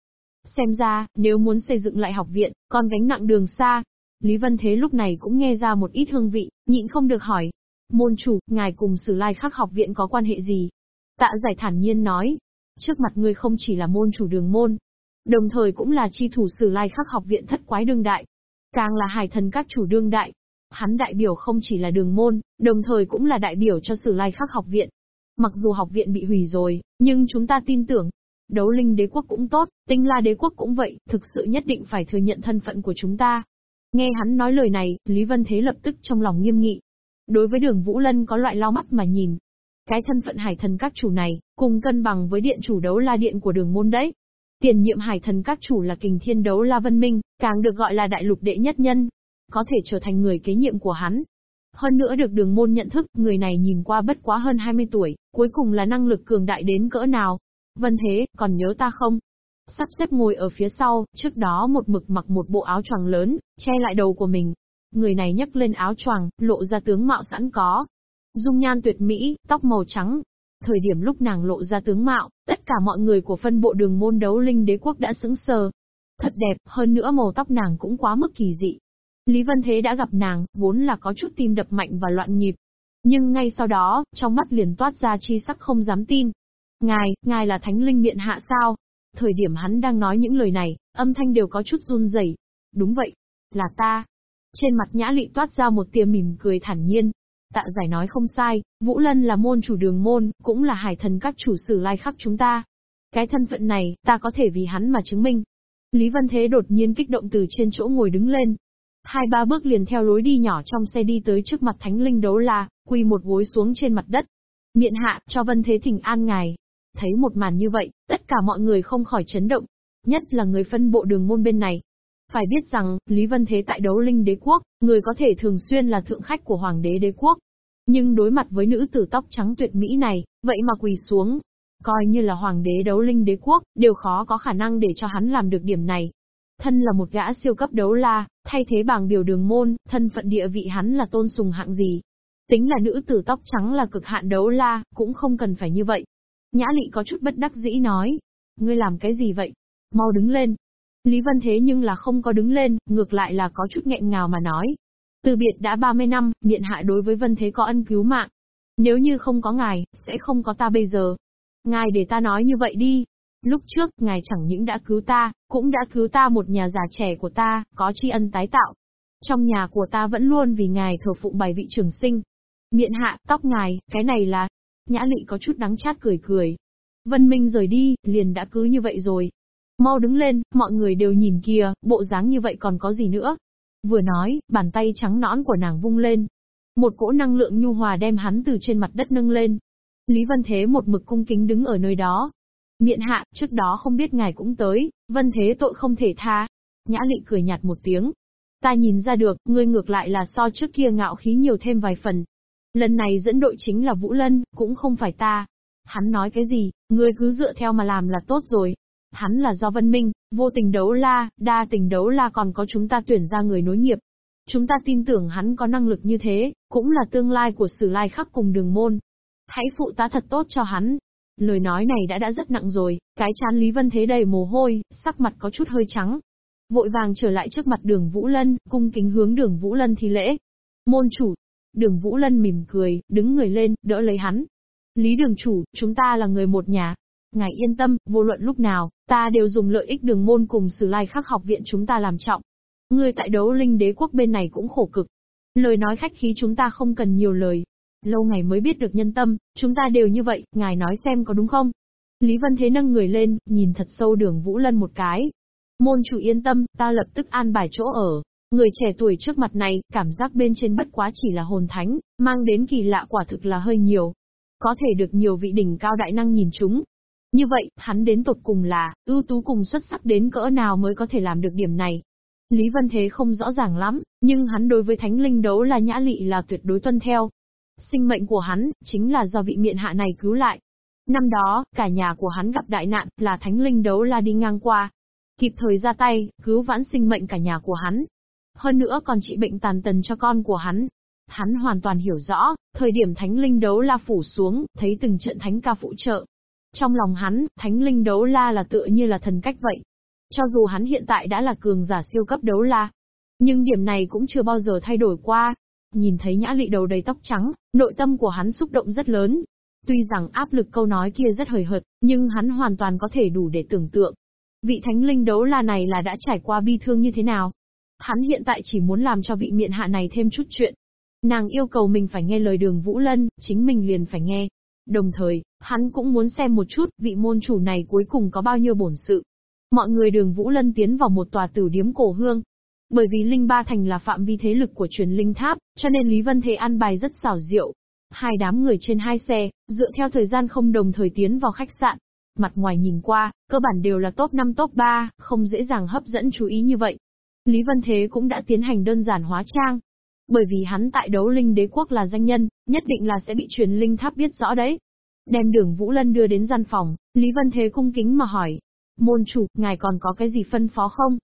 Speaker 1: Xem ra, nếu muốn xây dựng lại học viện, còn gánh nặng đường xa. Lý Vân Thế lúc này cũng nghe ra một ít hương vị, nhịn không được hỏi. Môn chủ, ngài cùng Sử Lai Khắc học viện có quan hệ gì? Tạ giải thản nhiên nói. Trước mặt ngươi không chỉ là môn chủ đường môn, đồng thời cũng là chi thủ Sử Lai Khắc học viện thất quái đương đại. Càng là hải thần các chủ đương đại, Hắn đại biểu không chỉ là đường môn, đồng thời cũng là đại biểu cho Sử Lai Khắc học viện. Mặc dù học viện bị hủy rồi, nhưng chúng ta tin tưởng, đấu linh đế quốc cũng tốt, tinh la đế quốc cũng vậy, thực sự nhất định phải thừa nhận thân phận của chúng ta. Nghe hắn nói lời này, Lý Vân Thế lập tức trong lòng nghiêm nghị. Đối với đường Vũ Lân có loại lau mắt mà nhìn. Cái thân phận hải thần các chủ này, cùng cân bằng với điện chủ đấu la điện của đường môn đấy. Tiền nhiệm hải thần các chủ là kình thiên đấu la vân minh, càng được gọi là đại lục đệ nhất nhân, có thể trở thành người kế nhiệm của hắn. Hơn nữa được đường môn nhận thức, người này nhìn qua bất quá hơn 20 tuổi, cuối cùng là năng lực cường đại đến cỡ nào. Vân thế, còn nhớ ta không? Sắp xếp ngồi ở phía sau, trước đó một mực mặc một bộ áo choàng lớn, che lại đầu của mình. Người này nhấc lên áo choàng, lộ ra tướng mạo sẵn có. Dung nhan tuyệt mỹ, tóc màu trắng. Thời điểm lúc nàng lộ ra tướng mạo, tất cả mọi người của phân bộ đường môn đấu linh đế quốc đã sững sờ. Thật đẹp, hơn nữa màu tóc nàng cũng quá mức kỳ dị, Lý Vân Thế đã gặp nàng, vốn là có chút tim đập mạnh và loạn nhịp. Nhưng ngay sau đó, trong mắt liền toát ra chi sắc không dám tin. Ngài, ngài là thánh linh miện hạ sao? Thời điểm hắn đang nói những lời này, âm thanh đều có chút run rẩy. Đúng vậy, là ta. Trên mặt nhã lị toát ra một tia mỉm cười thản nhiên. Tạ giải nói không sai, Vũ Lân là môn chủ đường môn, cũng là hải thần các chủ sử lai khắc chúng ta. Cái thân phận này, ta có thể vì hắn mà chứng minh. Lý Văn Thế đột nhiên kích động từ trên chỗ ngồi đứng lên, Hai ba bước liền theo lối đi nhỏ trong xe đi tới trước mặt thánh linh đấu la, quỳ một gối xuống trên mặt đất. Miện hạ, cho vân thế thỉnh an ngài. Thấy một màn như vậy, tất cả mọi người không khỏi chấn động. Nhất là người phân bộ đường môn bên này. Phải biết rằng, Lý Vân Thế tại đấu linh đế quốc, người có thể thường xuyên là thượng khách của hoàng đế đế quốc. Nhưng đối mặt với nữ tử tóc trắng tuyệt mỹ này, vậy mà quỳ xuống, coi như là hoàng đế đấu linh đế quốc, đều khó có khả năng để cho hắn làm được điểm này. Thân là một gã siêu cấp đấu la, thay thế bảng biểu đường môn, thân phận địa vị hắn là tôn sùng hạng gì. Tính là nữ tử tóc trắng là cực hạn đấu la, cũng không cần phải như vậy. Nhã lị có chút bất đắc dĩ nói. Ngươi làm cái gì vậy? Mau đứng lên. Lý Vân thế nhưng là không có đứng lên, ngược lại là có chút nghẹn ngào mà nói. Từ biệt đã 30 năm, miện hạ đối với Vân Thế có ân cứu mạng. Nếu như không có ngài, sẽ không có ta bây giờ. Ngài để ta nói như vậy đi, Lúc trước, ngài chẳng những đã cứu ta, cũng đã cứu ta một nhà già trẻ của ta, có tri ân tái tạo. Trong nhà của ta vẫn luôn vì ngài thờ phụng bài vị trường sinh. Miện hạ, tóc ngài, cái này là... Nhã lị có chút đắng chát cười cười. Vân Minh rời đi, liền đã cứ như vậy rồi. Mau đứng lên, mọi người đều nhìn kìa, bộ dáng như vậy còn có gì nữa. Vừa nói, bàn tay trắng nõn của nàng vung lên. Một cỗ năng lượng nhu hòa đem hắn từ trên mặt đất nâng lên. Lý Vân Thế một mực cung kính đứng ở nơi đó. Miện hạ, trước đó không biết ngài cũng tới, Vân Thế tội không thể tha. Nhã lị cười nhạt một tiếng. Ta nhìn ra được, ngươi ngược lại là so trước kia ngạo khí nhiều thêm vài phần. Lần này dẫn đội chính là Vũ Lân, cũng không phải ta. Hắn nói cái gì, ngươi cứ dựa theo mà làm là tốt rồi. Hắn là do Vân Minh, vô tình đấu la, đa tình đấu la còn có chúng ta tuyển ra người nối nghiệp. Chúng ta tin tưởng hắn có năng lực như thế, cũng là tương lai của sử lai khắc cùng đường môn. Hãy phụ tá thật tốt cho hắn. Lời nói này đã đã rất nặng rồi, cái chán Lý Vân Thế đầy mồ hôi, sắc mặt có chút hơi trắng. Vội vàng trở lại trước mặt đường Vũ Lân, cung kính hướng đường Vũ Lân thi lễ. Môn chủ. Đường Vũ Lân mỉm cười, đứng người lên, đỡ lấy hắn. Lý đường chủ, chúng ta là người một nhà, Ngài yên tâm, vô luận lúc nào, ta đều dùng lợi ích đường môn cùng sử lai khắc học viện chúng ta làm trọng. Ngươi tại đấu linh đế quốc bên này cũng khổ cực. Lời nói khách khí chúng ta không cần nhiều lời. Lâu ngày mới biết được nhân tâm, chúng ta đều như vậy, ngài nói xem có đúng không? Lý Vân Thế nâng người lên, nhìn thật sâu đường Vũ Lân một cái. Môn chủ yên tâm, ta lập tức an bài chỗ ở. Người trẻ tuổi trước mặt này, cảm giác bên trên bất quá chỉ là hồn thánh, mang đến kỳ lạ quả thực là hơi nhiều. Có thể được nhiều vị đỉnh cao đại năng nhìn chúng, như vậy, hắn đến tột cùng là, ưu tú cùng xuất sắc đến cỡ nào mới có thể làm được điểm này. Lý Vân Thế không rõ ràng lắm, nhưng hắn đối với thánh linh đấu là nhã lị là tuyệt đối tuân theo. Sinh mệnh của hắn, chính là do vị miện hạ này cứu lại. Năm đó, cả nhà của hắn gặp đại nạn, là thánh linh đấu la đi ngang qua. Kịp thời ra tay, cứu vãn sinh mệnh cả nhà của hắn. Hơn nữa còn trị bệnh tàn tần cho con của hắn. Hắn hoàn toàn hiểu rõ, thời điểm thánh linh đấu la phủ xuống, thấy từng trận thánh ca phụ trợ, trong lòng hắn, thánh linh đấu la là tựa như là thần cách vậy. Cho dù hắn hiện tại đã là cường giả siêu cấp đấu la, nhưng điểm này cũng chưa bao giờ thay đổi qua. Nhìn thấy nhã lị đầu đầy tóc trắng, nội tâm của hắn xúc động rất lớn. Tuy rằng áp lực câu nói kia rất hời hợt, nhưng hắn hoàn toàn có thể đủ để tưởng tượng. Vị thánh linh đấu la này là đã trải qua bi thương như thế nào? Hắn hiện tại chỉ muốn làm cho vị miện hạ này thêm chút chuyện. Nàng yêu cầu mình phải nghe lời đường Vũ Lân, chính mình liền phải nghe. Đồng thời, hắn cũng muốn xem một chút vị môn chủ này cuối cùng có bao nhiêu bổn sự. Mọi người đường Vũ Lân tiến vào một tòa tử điếm cổ hương. Bởi vì Linh Ba Thành là phạm vi thế lực của truyền linh tháp, cho nên Lý Vân Thế ăn bài rất xảo diệu. Hai đám người trên hai xe, dựa theo thời gian không đồng thời tiến vào khách sạn. Mặt ngoài nhìn qua, cơ bản đều là top 5 top 3, không dễ dàng hấp dẫn chú ý như vậy. Lý Vân Thế cũng đã tiến hành đơn giản hóa trang, bởi vì hắn tại đấu linh đế quốc là danh nhân, nhất định là sẽ bị truyền linh tháp biết rõ đấy. Đem đường Vũ Lân đưa đến gian phòng, Lý Vân Thế cung kính mà hỏi. Môn chủ, ngài còn có cái gì phân phó không?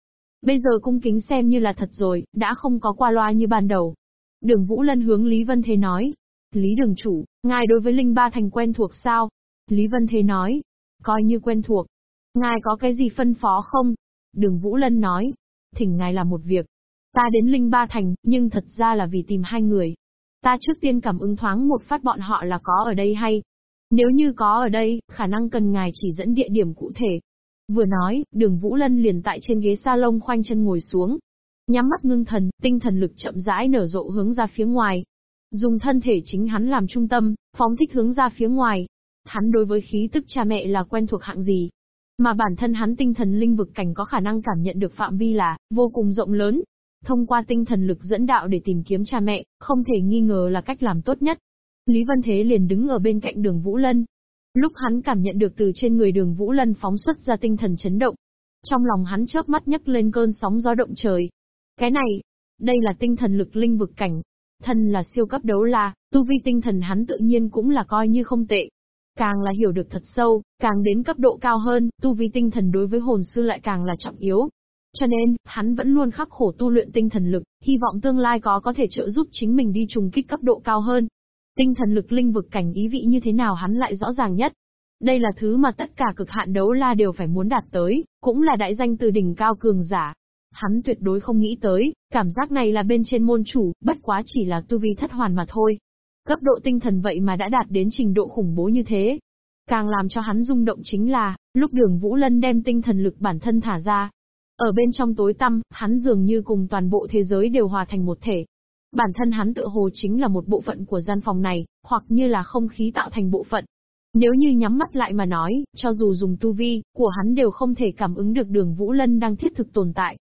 Speaker 1: Bây giờ cung kính xem như là thật rồi, đã không có qua loa như ban đầu. Đường Vũ Lân hướng Lý Vân Thế nói. Lý đường chủ, ngài đối với Linh Ba Thành quen thuộc sao? Lý Vân Thế nói. Coi như quen thuộc. Ngài có cái gì phân phó không? Đường Vũ Lân nói. Thỉnh ngài làm một việc, Ta đến Linh Ba Thành, nhưng thật ra là vì tìm hai người. Ta trước tiên cảm ứng thoáng một phát bọn họ là có ở đây hay. Nếu như có ở đây, khả năng cần ngài chỉ dẫn địa điểm cụ thể. Vừa nói, đường Vũ Lân liền tại trên ghế salon khoanh chân ngồi xuống. Nhắm mắt ngưng thần, tinh thần lực chậm rãi nở rộ hướng ra phía ngoài. Dùng thân thể chính hắn làm trung tâm, phóng thích hướng ra phía ngoài. Hắn đối với khí tức cha mẹ là quen thuộc hạng gì, mà bản thân hắn tinh thần linh vực cảnh có khả năng cảm nhận được phạm vi là vô cùng rộng lớn, Thông qua tinh thần lực dẫn đạo để tìm kiếm cha mẹ, không thể nghi ngờ là cách làm tốt nhất. Lý Văn Thế liền đứng ở bên cạnh đường Vũ Lân. Lúc hắn cảm nhận được từ trên người đường Vũ Lân phóng xuất ra tinh thần chấn động. Trong lòng hắn chớp mắt nhấc lên cơn sóng gió động trời. Cái này, đây là tinh thần lực linh vực cảnh. Thân là siêu cấp đấu la, tu vi tinh thần hắn tự nhiên cũng là coi như không tệ. Càng là hiểu được thật sâu, càng đến cấp độ cao hơn, tu vi tinh thần đối với hồn sư lại càng là trọng yếu. Cho nên, hắn vẫn luôn khắc khổ tu luyện tinh thần lực, hy vọng tương lai có có thể trợ giúp chính mình đi trùng kích cấp độ cao hơn. Tinh thần lực linh vực cảnh ý vị như thế nào hắn lại rõ ràng nhất. Đây là thứ mà tất cả cực hạn đấu la đều phải muốn đạt tới, cũng là đại danh từ đỉnh cao cường giả. Hắn tuyệt đối không nghĩ tới, cảm giác này là bên trên môn chủ, bất quá chỉ là tu vi thất hoàn mà thôi. Cấp độ tinh thần vậy mà đã đạt đến trình độ khủng bố như thế. Càng làm cho hắn rung động chính là, lúc đường Vũ Lân đem tinh thần lực bản thân thả ra, ở bên trong tối tăm, hắn dường như cùng toàn bộ thế giới đều hòa thành một thể. Bản thân hắn tự hồ chính là một bộ phận của gian phòng này, hoặc như là không khí tạo thành bộ phận. Nếu như nhắm mắt lại mà nói, cho dù dùng tu vi, của hắn đều không thể cảm ứng được đường Vũ Lân đang thiết thực tồn tại.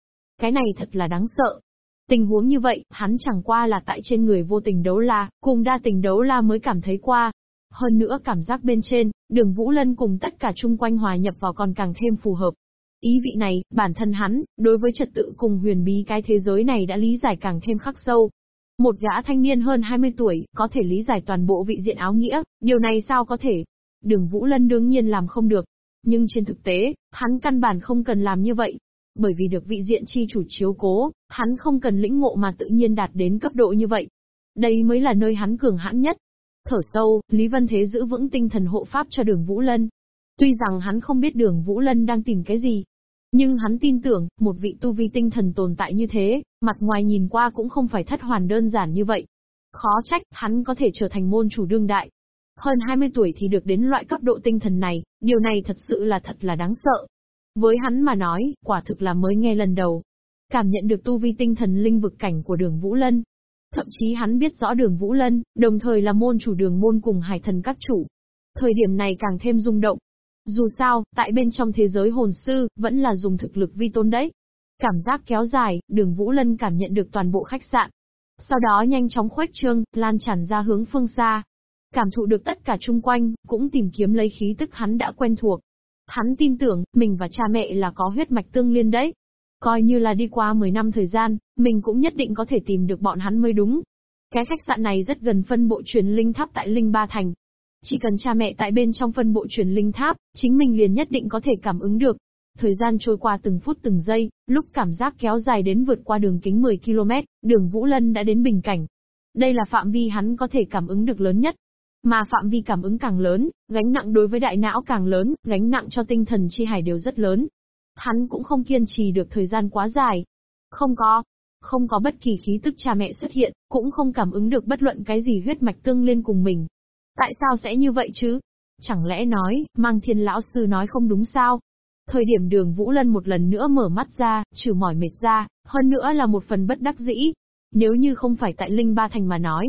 Speaker 1: Cái này thật là đáng sợ. Tình huống như vậy, hắn chẳng qua là tại trên người vô tình đấu la, cùng đa tình đấu la mới cảm thấy qua. Hơn nữa cảm giác bên trên, đường Vũ Lân cùng tất cả chung quanh hòa nhập vào còn càng thêm phù hợp. Ý vị này, bản thân hắn, đối với trật tự cùng huyền bí cái thế giới này đã lý giải càng thêm khắc sâu. Một gã thanh niên hơn 20 tuổi, có thể lý giải toàn bộ vị diện áo nghĩa, điều này sao có thể? Đường Vũ Lân đương nhiên làm không được. Nhưng trên thực tế, hắn căn bản không cần làm như vậy. Bởi vì được vị diện chi chủ chiếu cố, hắn không cần lĩnh ngộ mà tự nhiên đạt đến cấp độ như vậy. Đây mới là nơi hắn cường hãn nhất. Thở sâu, Lý Vân Thế giữ vững tinh thần hộ pháp cho đường Vũ Lân. Tuy rằng hắn không biết đường Vũ Lân đang tìm cái gì, nhưng hắn tin tưởng, một vị tu vi tinh thần tồn tại như thế, mặt ngoài nhìn qua cũng không phải thất hoàn đơn giản như vậy. Khó trách, hắn có thể trở thành môn chủ đương đại. Hơn 20 tuổi thì được đến loại cấp độ tinh thần này, điều này thật sự là thật là đáng sợ. Với hắn mà nói, quả thực là mới nghe lần đầu. Cảm nhận được tu vi tinh thần linh vực cảnh của đường Vũ Lân. Thậm chí hắn biết rõ đường Vũ Lân, đồng thời là môn chủ đường môn cùng hải thần các chủ. Thời điểm này càng thêm rung động, dù sao, tại bên trong thế giới hồn sư, vẫn là dùng thực lực vi tôn đấy. Cảm giác kéo dài, đường Vũ Lân cảm nhận được toàn bộ khách sạn. Sau đó nhanh chóng khuếch trương, lan tràn ra hướng phương xa. Cảm thụ được tất cả chung quanh, cũng tìm kiếm lấy khí tức hắn đã quen thuộc. Hắn tin tưởng, mình và cha mẹ là có huyết mạch tương liên đấy. Coi như là đi qua 10 năm thời gian, mình cũng nhất định có thể tìm được bọn hắn mới đúng. Cái khách sạn này rất gần phân bộ truyền linh tháp tại Linh Ba Thành, chỉ cần cha mẹ tại bên trong phân bộ truyền linh tháp, chính mình liền nhất định có thể cảm ứng được. Thời gian trôi qua từng phút từng giây, lúc cảm giác kéo dài đến vượt qua đường kính 10 km, đường Vũ Lân đã đến bình cảnh. Đây là phạm vi hắn có thể cảm ứng được lớn nhất. Mà phạm vi cảm ứng càng lớn, gánh nặng đối với đại não càng lớn, gánh nặng cho tinh thần chi hải đều rất lớn. Hắn cũng không kiên trì được thời gian quá dài. Không có, không có bất kỳ khí tức cha mẹ xuất hiện, cũng không cảm ứng được bất luận cái gì huyết mạch tương liên cùng mình. Tại sao sẽ như vậy chứ? Chẳng lẽ nói, mang thiên lão sư nói không đúng sao? Thời điểm đường Vũ Lân một lần nữa mở mắt ra, trừ mỏi mệt ra, hơn nữa là một phần bất đắc dĩ. Nếu như không phải tại Linh Ba Thành mà nói,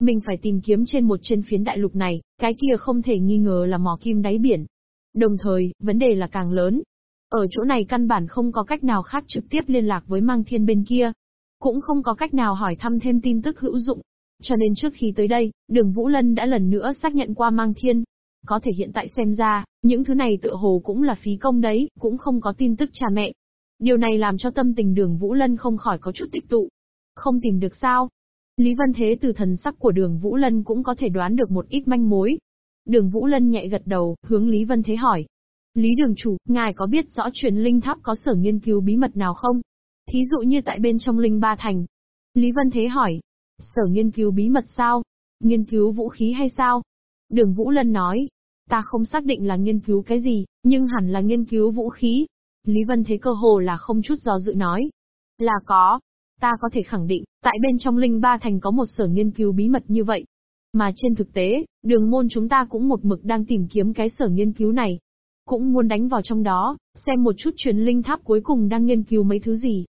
Speaker 1: mình phải tìm kiếm trên một trên phiến đại lục này, cái kia không thể nghi ngờ là mò kim đáy biển. Đồng thời, vấn đề là càng lớn. Ở chỗ này căn bản không có cách nào khác trực tiếp liên lạc với mang thiên bên kia. Cũng không có cách nào hỏi thăm thêm tin tức hữu dụng. Cho nên trước khi tới đây, đường Vũ Lân đã lần nữa xác nhận qua mang thiên. Có thể hiện tại xem ra, những thứ này tựa hồ cũng là phí công đấy, cũng không có tin tức cha mẹ. Điều này làm cho tâm tình đường Vũ Lân không khỏi có chút tích tụ. Không tìm được sao? Lý Văn Thế từ thần sắc của đường Vũ Lân cũng có thể đoán được một ít manh mối. Đường Vũ Lân nhẹ gật đầu, hướng Lý Văn Thế hỏi. Lý đường chủ, ngài có biết rõ truyền linh tháp có sở nghiên cứu bí mật nào không? Thí dụ như tại bên trong linh ba thành. Lý Văn Thế hỏi, Sở nghiên cứu bí mật sao? Nghiên cứu vũ khí hay sao? Đường Vũ Lân nói. Ta không xác định là nghiên cứu cái gì, nhưng hẳn là nghiên cứu vũ khí. Lý Vân thế cơ hồ là không chút do dự nói. Là có. Ta có thể khẳng định, tại bên trong Linh Ba Thành có một sở nghiên cứu bí mật như vậy. Mà trên thực tế, đường môn chúng ta cũng một mực đang tìm kiếm cái sở nghiên cứu này. Cũng muốn đánh vào trong đó, xem một chút truyền linh tháp cuối cùng đang nghiên cứu mấy thứ gì.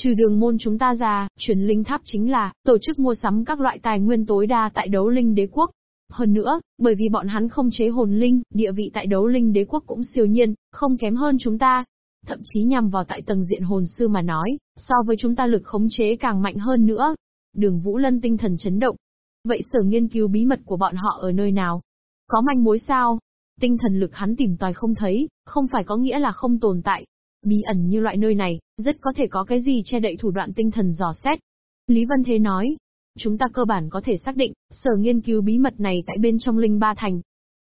Speaker 1: Trừ đường môn chúng ta ra, truyền linh tháp chính là, tổ chức mua sắm các loại tài nguyên tối đa tại đấu linh đế quốc. Hơn nữa, bởi vì bọn hắn không chế hồn linh, địa vị tại đấu linh đế quốc cũng siêu nhiên, không kém hơn chúng ta. Thậm chí nhằm vào tại tầng diện hồn sư mà nói, so với chúng ta lực khống chế càng mạnh hơn nữa. Đường Vũ Lân tinh thần chấn động. Vậy sở nghiên cứu bí mật của bọn họ ở nơi nào? Có manh mối sao? Tinh thần lực hắn tìm tòi không thấy, không phải có nghĩa là không tồn tại, Bí ẩn như loại nơi này, rất có thể có cái gì che đậy thủ đoạn tinh thần dò xét. Lý Vân Thế nói, chúng ta cơ bản có thể xác định, sở nghiên cứu bí mật này tại bên trong Linh Ba Thành.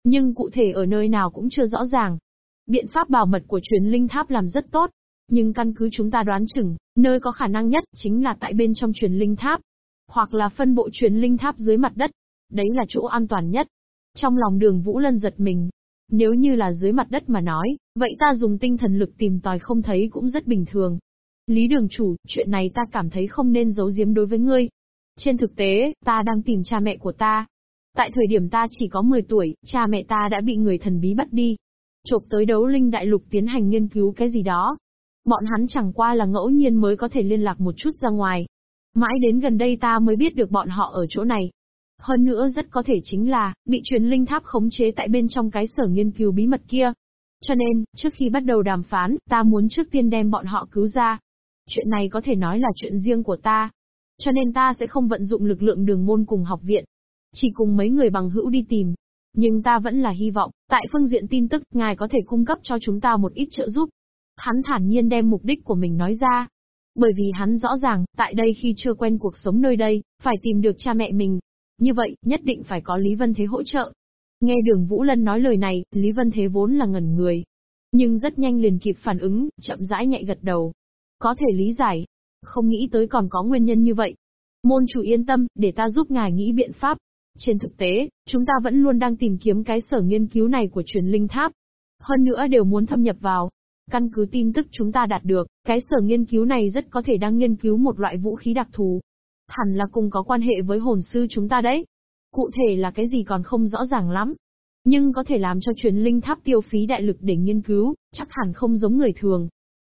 Speaker 1: Nhưng cụ thể ở nơi nào cũng chưa rõ ràng. Biện pháp bảo mật của truyền linh tháp làm rất tốt. Nhưng căn cứ chúng ta đoán chừng, nơi có khả năng nhất chính là tại bên trong truyền linh tháp. Hoặc là phân bộ truyền linh tháp dưới mặt đất. Đấy là chỗ an toàn nhất. Trong lòng đường Vũ Lân giật mình, nếu như là dưới mặt đất mà nói, vậy ta dùng tinh thần lực tìm tòi không thấy cũng rất bình thường. Lý đường chủ, chuyện này ta cảm thấy không nên giấu giếm đối với ngươi. Trên thực tế, ta đang tìm cha mẹ của ta. Tại thời điểm ta chỉ có 10 tuổi, cha mẹ ta đã bị người thần bí bắt đi. Chộp tới đấu linh đại lục tiến hành nghiên cứu cái gì đó. Bọn hắn chẳng qua là ngẫu nhiên mới có thể liên lạc một chút ra ngoài. Mãi đến gần đây ta mới biết được bọn họ ở chỗ này. Hơn nữa rất có thể chính là, bị truyền linh tháp khống chế tại bên trong cái sở nghiên cứu bí mật kia. Cho nên, trước khi bắt đầu đàm phán, ta muốn trước tiên đem bọn họ cứu ra. Chuyện này có thể nói là chuyện riêng của ta. Cho nên ta sẽ không vận dụng lực lượng đường môn cùng học viện. Chỉ cùng mấy người bằng hữu đi tìm. Nhưng ta vẫn là hy vọng, tại phương diện tin tức, ngài có thể cung cấp cho chúng ta một ít trợ giúp. Hắn thản nhiên đem mục đích của mình nói ra. Bởi vì hắn rõ ràng, tại đây khi chưa quen cuộc sống nơi đây, phải tìm được cha mẹ mình. Như vậy, nhất định phải có Lý Vân Thế hỗ trợ. Nghe đường Vũ Lân nói lời này, Lý Vân Thế vốn là ngẩn người. Nhưng rất nhanh liền kịp phản ứng, chậm rãi nhạy gật đầu. Có thể lý giải. Không nghĩ tới còn có nguyên nhân như vậy. Môn chủ yên tâm, để ta giúp ngài nghĩ biện pháp. Trên thực tế, chúng ta vẫn luôn đang tìm kiếm cái sở nghiên cứu này của truyền linh tháp. Hơn nữa đều muốn thâm nhập vào. Căn cứ tin tức chúng ta đạt được, cái sở nghiên cứu này rất có thể đang nghiên cứu một loại vũ khí đặc thù. Hẳn là cùng có quan hệ với hồn sư chúng ta đấy. Cụ thể là cái gì còn không rõ ràng lắm. Nhưng có thể làm cho truyền linh tháp tiêu phí đại lực để nghiên cứu, chắc hẳn không giống người thường.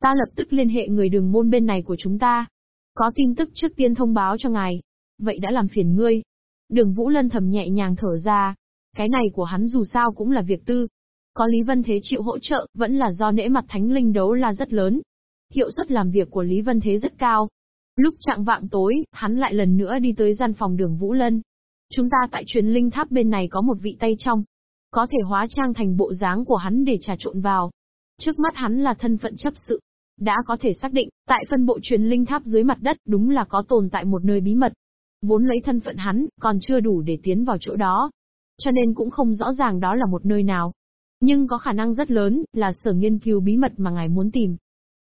Speaker 1: Ta lập tức liên hệ người đường môn bên này của chúng ta. Có tin tức trước tiên thông báo cho ngài. Vậy đã làm phiền ngươi. Đường Vũ Lân thầm nhẹ nhàng thở ra. Cái này của hắn dù sao cũng là việc tư. Có Lý Vân Thế chịu hỗ trợ, vẫn là do nễ mặt thánh linh đấu là rất lớn. Hiệu suất làm việc của Lý Vân Thế rất cao. Lúc trạng vạng tối, hắn lại lần nữa đi tới gian phòng đường Vũ Lân. Chúng ta tại truyền linh tháp bên này có một vị tay trong. Có thể hóa trang thành bộ dáng của hắn để trà trộn vào. Trước mắt hắn là thân phận chấp sự. Đã có thể xác định, tại phân bộ truyền linh tháp dưới mặt đất đúng là có tồn tại một nơi bí mật. Vốn lấy thân phận hắn, còn chưa đủ để tiến vào chỗ đó. Cho nên cũng không rõ ràng đó là một nơi nào. Nhưng có khả năng rất lớn, là sở nghiên cứu bí mật mà ngài muốn tìm.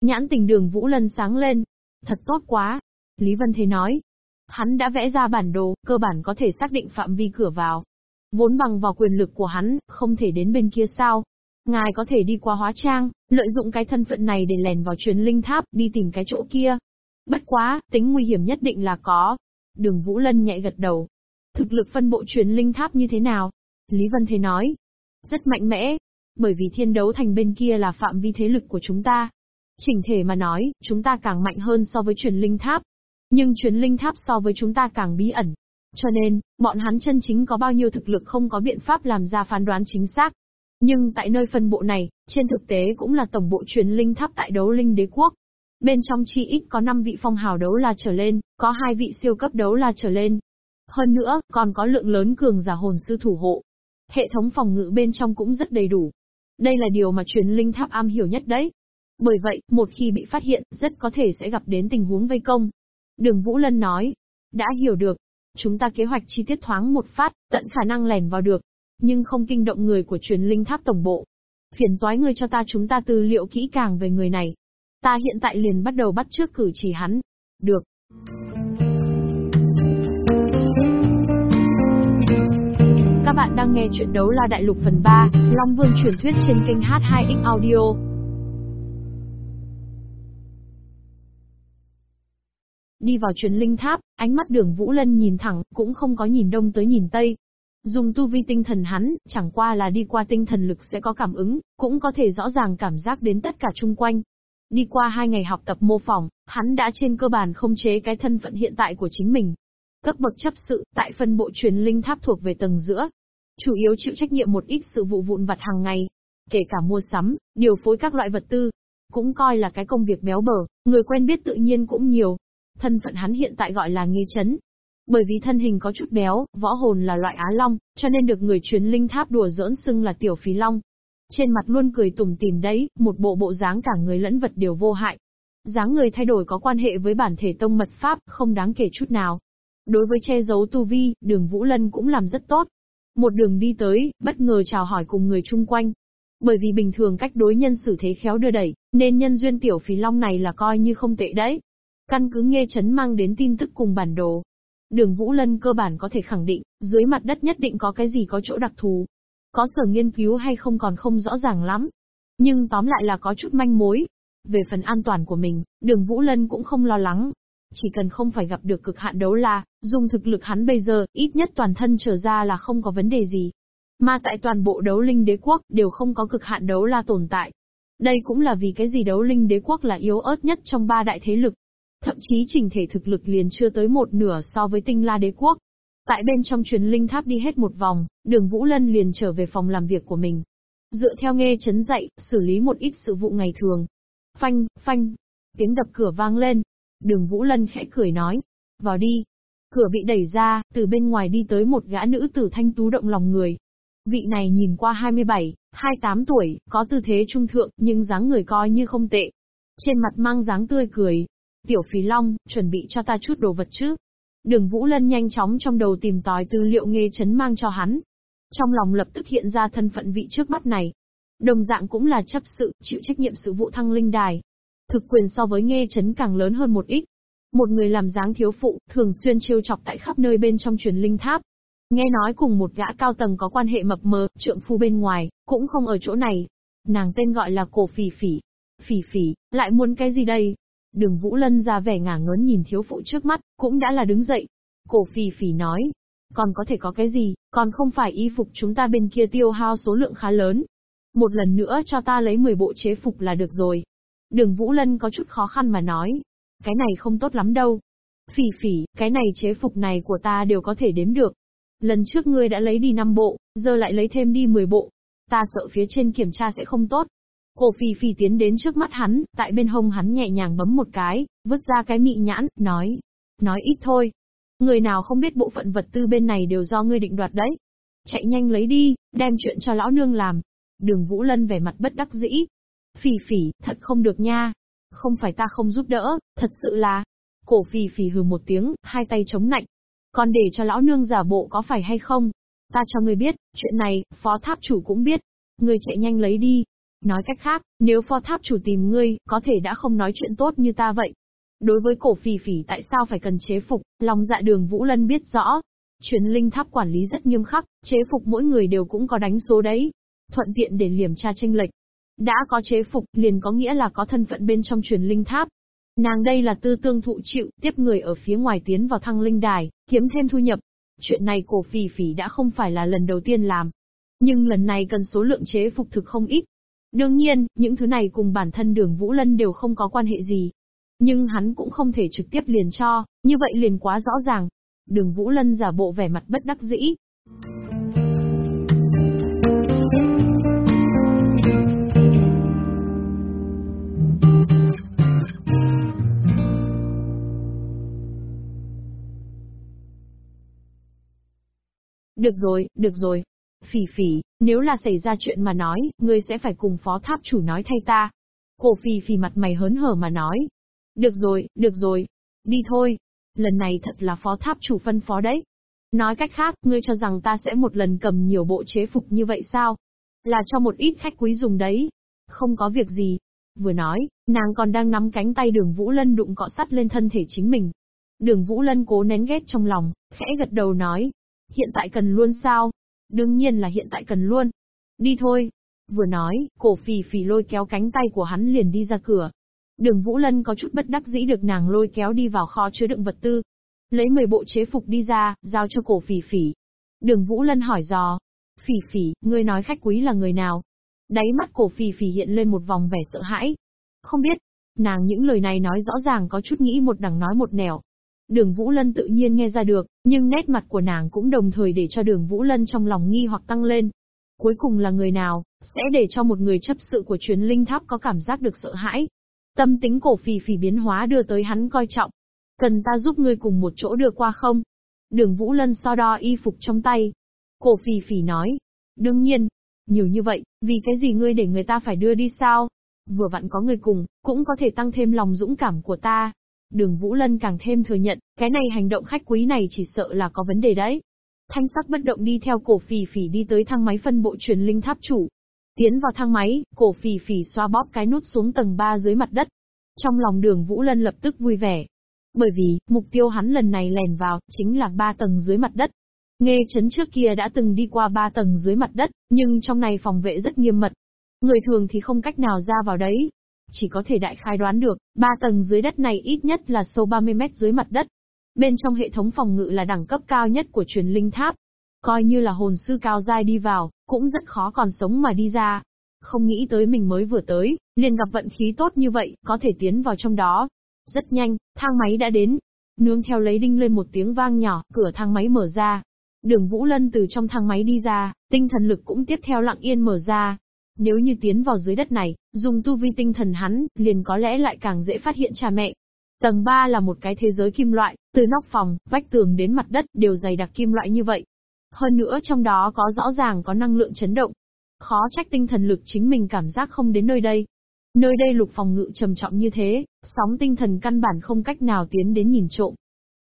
Speaker 1: Nhãn tình đường Vũ Lân sáng lên. Thật tốt quá. Lý Vân Thế nói. Hắn đã vẽ ra bản đồ, cơ bản có thể xác định phạm vi cửa vào. Vốn bằng vào quyền lực của hắn, không thể đến bên kia sao. Ngài có thể đi qua hóa trang, lợi dụng cái thân phận này để lèn vào truyền linh tháp, đi tìm cái chỗ kia. Bất quá, tính nguy hiểm nhất định là có. Đường Vũ Lân nhạy gật đầu. Thực lực phân bộ truyền linh tháp như thế nào? Lý Vân Thế nói. Rất mạnh mẽ. Bởi vì thiên đấu thành bên kia là phạm vi thế lực của chúng ta. Chỉnh thể mà nói, chúng ta càng mạnh hơn so với truyền linh tháp. Nhưng truyền linh tháp so với chúng ta càng bí ẩn. Cho nên, bọn hắn chân chính có bao nhiêu thực lực không có biện pháp làm ra phán đoán chính xác. Nhưng tại nơi phân bộ này, trên thực tế cũng là tổng bộ truyền linh tháp tại đấu linh đế quốc. Bên trong chi ít có 5 vị phong hào đấu la trở lên, có hai vị siêu cấp đấu la trở lên. Hơn nữa, còn có lượng lớn cường giả hồn sư thủ hộ. Hệ thống phòng ngự bên trong cũng rất đầy đủ. Đây là điều mà truyền linh tháp am hiểu nhất đấy. Bởi vậy, một khi bị phát hiện, rất có thể sẽ gặp đến tình huống vây công. Đường Vũ Lân nói, đã hiểu được. Chúng ta kế hoạch chi tiết thoáng một phát, tận khả năng lẻn vào được. Nhưng không kinh động người của truyền linh tháp tổng bộ. Phiền toái người cho ta chúng ta tư liệu kỹ càng về người này. Ta hiện tại liền bắt đầu bắt trước cử chỉ hắn. Được. Các bạn đang nghe chuyện đấu la đại lục phần 3, Long Vương truyền thuyết trên kênh H2X Audio. Đi vào truyền linh tháp, ánh mắt đường Vũ Lân nhìn thẳng, cũng không có nhìn đông tới nhìn tây. Dùng tu vi tinh thần hắn, chẳng qua là đi qua tinh thần lực sẽ có cảm ứng, cũng có thể rõ ràng cảm giác đến tất cả chung quanh. Đi qua hai ngày học tập mô phỏng, hắn đã trên cơ bản không chế cái thân phận hiện tại của chính mình. Cấp bậc chấp sự, tại phân bộ truyền linh tháp thuộc về tầng giữa. Chủ yếu chịu trách nhiệm một ít sự vụ vụn vặt hàng ngày, kể cả mua sắm, điều phối các loại vật tư. Cũng coi là cái công việc béo bở, người quen biết tự nhiên cũng nhiều, Thân phận hắn hiện tại gọi là nghi chấn. Bởi vì thân hình có chút béo, võ hồn là loại á long, cho nên được người truyền linh tháp đùa giỡn xưng là tiểu phí long. Trên mặt luôn cười tủm tỉm đấy, một bộ bộ dáng cả người lẫn vật đều vô hại. dáng người thay đổi có quan hệ với bản thể tông mật pháp, không đáng kể chút nào. Đối với che giấu tu vi, đường Vũ Lân cũng làm rất tốt. Một đường đi tới, bất ngờ chào hỏi cùng người chung quanh. Bởi vì bình thường cách đối nhân xử thế khéo đưa đẩy, nên nhân duyên tiểu phí long này là coi như không tệ đấy. Căn cứ nghe chấn mang đến tin tức cùng bản đồ. Đường Vũ Lân cơ bản có thể khẳng định, dưới mặt đất nhất định có cái gì có chỗ đặc thù. Có sở nghiên cứu hay không còn không rõ ràng lắm. Nhưng tóm lại là có chút manh mối. Về phần an toàn của mình, đường Vũ Lân cũng không lo lắng. Chỉ cần không phải gặp được cực hạn đấu la, dùng thực lực hắn bây giờ, ít nhất toàn thân trở ra là không có vấn đề gì. Mà tại toàn bộ đấu linh đế quốc, đều không có cực hạn đấu la tồn tại. Đây cũng là vì cái gì đấu linh đế quốc là yếu ớt nhất trong ba đại thế lực. Thậm chí trình thể thực lực liền chưa tới một nửa so với tinh la đế quốc. Tại bên trong truyền linh tháp đi hết một vòng, đường Vũ Lân liền trở về phòng làm việc của mình. Dựa theo nghe chấn dậy xử lý một ít sự vụ ngày thường. Phanh, phanh. Tiếng đập cửa vang lên. Đường Vũ Lân khẽ cười nói. Vào đi. Cửa bị đẩy ra, từ bên ngoài đi tới một gã nữ tử thanh tú động lòng người. Vị này nhìn qua 27, 28 tuổi, có tư thế trung thượng, nhưng dáng người coi như không tệ. Trên mặt mang dáng tươi cười. Tiểu Phí Long, chuẩn bị cho ta chút đồ vật chứ. Đường Vũ Lân nhanh chóng trong đầu tìm tòi tư liệu nghề chấn mang cho hắn. Trong lòng lập tức hiện ra thân phận vị trước mắt này. Đồng dạng cũng là chấp sự, chịu trách nhiệm sự vụ thăng linh đài. Thực quyền so với nghe chấn càng lớn hơn một ít. Một người làm dáng thiếu phụ, thường xuyên trêu chọc tại khắp nơi bên trong truyền linh tháp. Nghe nói cùng một gã cao tầng có quan hệ mập mờ, trượng phu bên ngoài, cũng không ở chỗ này. Nàng tên gọi là cổ phỉ phỉ. Phỉ phỉ, lại muốn cái gì đây? Đường Vũ Lân ra vẻ ngả ngớn nhìn thiếu phụ trước mắt, cũng đã là đứng dậy. Cổ phỉ phỉ nói, còn có thể có cái gì, còn không phải y phục chúng ta bên kia tiêu hao số lượng khá lớn. Một lần nữa cho ta lấy 10 bộ chế phục là được rồi. Đường Vũ Lân có chút khó khăn mà nói. Cái này không tốt lắm đâu. Phỉ phỉ, cái này chế phục này của ta đều có thể đếm được. Lần trước ngươi đã lấy đi 5 bộ, giờ lại lấy thêm đi 10 bộ. Ta sợ phía trên kiểm tra sẽ không tốt. Cổ phi phi tiến đến trước mắt hắn, tại bên hông hắn nhẹ nhàng bấm một cái, vứt ra cái mị nhãn, nói. Nói ít thôi. Người nào không biết bộ phận vật tư bên này đều do ngươi định đoạt đấy. Chạy nhanh lấy đi, đem chuyện cho lão nương làm. Đường Vũ Lân vẻ mặt bất đắc dĩ. Phỉ phỉ, thật không được nha. Không phải ta không giúp đỡ, thật sự là. Cổ phỉ phỉ hừ một tiếng, hai tay chống nạnh. Còn để cho lão nương giả bộ có phải hay không? Ta cho ngươi biết, chuyện này, phó tháp chủ cũng biết. Ngươi chạy nhanh lấy đi, Nói cách khác, nếu pho tháp chủ tìm ngươi, có thể đã không nói chuyện tốt như ta vậy. Đối với cổ phỉ phỉ tại sao phải cần chế phục, lòng dạ đường Vũ Lân biết rõ. Truyền linh tháp quản lý rất nghiêm khắc, chế phục mỗi người đều cũng có đánh số đấy. Thuận tiện để liềm tra tranh lệch. Đã có chế phục, liền có nghĩa là có thân phận bên trong truyền linh tháp. Nàng đây là tư tương thụ chịu, tiếp người ở phía ngoài tiến vào thăng linh đài, kiếm thêm thu nhập. Chuyện này cổ phỉ phỉ đã không phải là lần đầu tiên làm. Nhưng lần này cần số lượng chế phục thực không ít, Đương nhiên, những thứ này cùng bản thân đường Vũ Lân đều không có quan hệ gì. Nhưng hắn cũng không thể trực tiếp liền cho, như vậy liền quá rõ ràng. Đường Vũ Lân giả bộ vẻ mặt bất đắc dĩ. Được rồi, được rồi, Phỉ phỉ, nếu là xảy ra chuyện mà nói, ngươi sẽ phải cùng phó tháp chủ nói thay ta. Cổ phỉ phỉ mặt mày hớn hở mà nói. Được rồi, được rồi. Đi thôi. Lần này thật là phó tháp chủ phân phó đấy. Nói cách khác, ngươi cho rằng ta sẽ một lần cầm nhiều bộ chế phục như vậy sao? Là cho một ít khách quý dùng đấy. Không có việc gì. Vừa nói, nàng còn đang nắm cánh tay đường Vũ Lân đụng cọ sắt lên thân thể chính mình. Đường Vũ Lân cố nén ghét trong lòng, khẽ gật đầu nói. Hiện tại cần luôn sao? Đương nhiên là hiện tại cần luôn. Đi thôi. Vừa nói, cổ phì phì lôi kéo cánh tay của hắn liền đi ra cửa. Đường Vũ Lân có chút bất đắc dĩ được nàng lôi kéo đi vào kho chứa đựng vật tư. Lấy 10 bộ chế phục đi ra, giao cho cổ phì phì. Đường Vũ Lân hỏi dò. Phì phì, ngươi nói khách quý là người nào? Đáy mắt cổ phì phì hiện lên một vòng vẻ sợ hãi. Không biết. Nàng những lời này nói rõ ràng có chút nghĩ một đằng nói một nẻo. Đường Vũ Lân tự nhiên nghe ra được, nhưng nét mặt của nàng cũng đồng thời để cho đường Vũ Lân trong lòng nghi hoặc tăng lên. Cuối cùng là người nào, sẽ để cho một người chấp sự của chuyến linh tháp có cảm giác được sợ hãi. Tâm tính cổ phì phì biến hóa đưa tới hắn coi trọng. Cần ta giúp ngươi cùng một chỗ đưa qua không? Đường Vũ Lân so đo y phục trong tay. Cổ phì phì nói. Đương nhiên. Nhiều như vậy, vì cái gì ngươi để người ta phải đưa đi sao? Vừa vặn có người cùng, cũng có thể tăng thêm lòng dũng cảm của ta. Đường Vũ Lân càng thêm thừa nhận, cái này hành động khách quý này chỉ sợ là có vấn đề đấy. Thanh sắc bất động đi theo cổ phỉ phỉ đi tới thang máy phân bộ truyền linh tháp chủ. Tiến vào thang máy, cổ phỉ phỉ xoa bóp cái nút xuống tầng 3 dưới mặt đất. Trong lòng đường Vũ Lân lập tức vui vẻ. Bởi vì, mục tiêu hắn lần này lèn vào, chính là 3 tầng dưới mặt đất. Nghe chấn trước kia đã từng đi qua 3 tầng dưới mặt đất, nhưng trong này phòng vệ rất nghiêm mật. Người thường thì không cách nào ra vào đấy, chỉ có thể đại khai đoán được, ba tầng dưới đất này ít nhất là sâu 30 mét dưới mặt đất. Bên trong hệ thống phòng ngự là đẳng cấp cao nhất của truyền linh tháp. Coi như là hồn sư cao dai đi vào, cũng rất khó còn sống mà đi ra. Không nghĩ tới mình mới vừa tới, liền gặp vận khí tốt như vậy, có thể tiến vào trong đó. Rất nhanh, thang máy đã đến. Nướng theo lấy đinh lên một tiếng vang nhỏ, cửa thang máy mở ra. Đường Vũ Lân từ trong thang máy đi ra, tinh thần lực cũng tiếp theo lặng yên mở ra. Nếu như tiến vào dưới đất này, dùng tu vi tinh thần hắn, liền có lẽ lại càng dễ phát hiện cha mẹ. Tầng 3 là một cái thế giới kim loại, từ nóc phòng, vách tường đến mặt đất đều dày đặc kim loại như vậy. Hơn nữa trong đó có rõ ràng có năng lượng chấn động. Khó trách tinh thần lực chính mình cảm giác không đến nơi đây. Nơi đây lục phòng ngự trầm trọng như thế, sóng tinh thần căn bản không cách nào tiến đến nhìn trộm.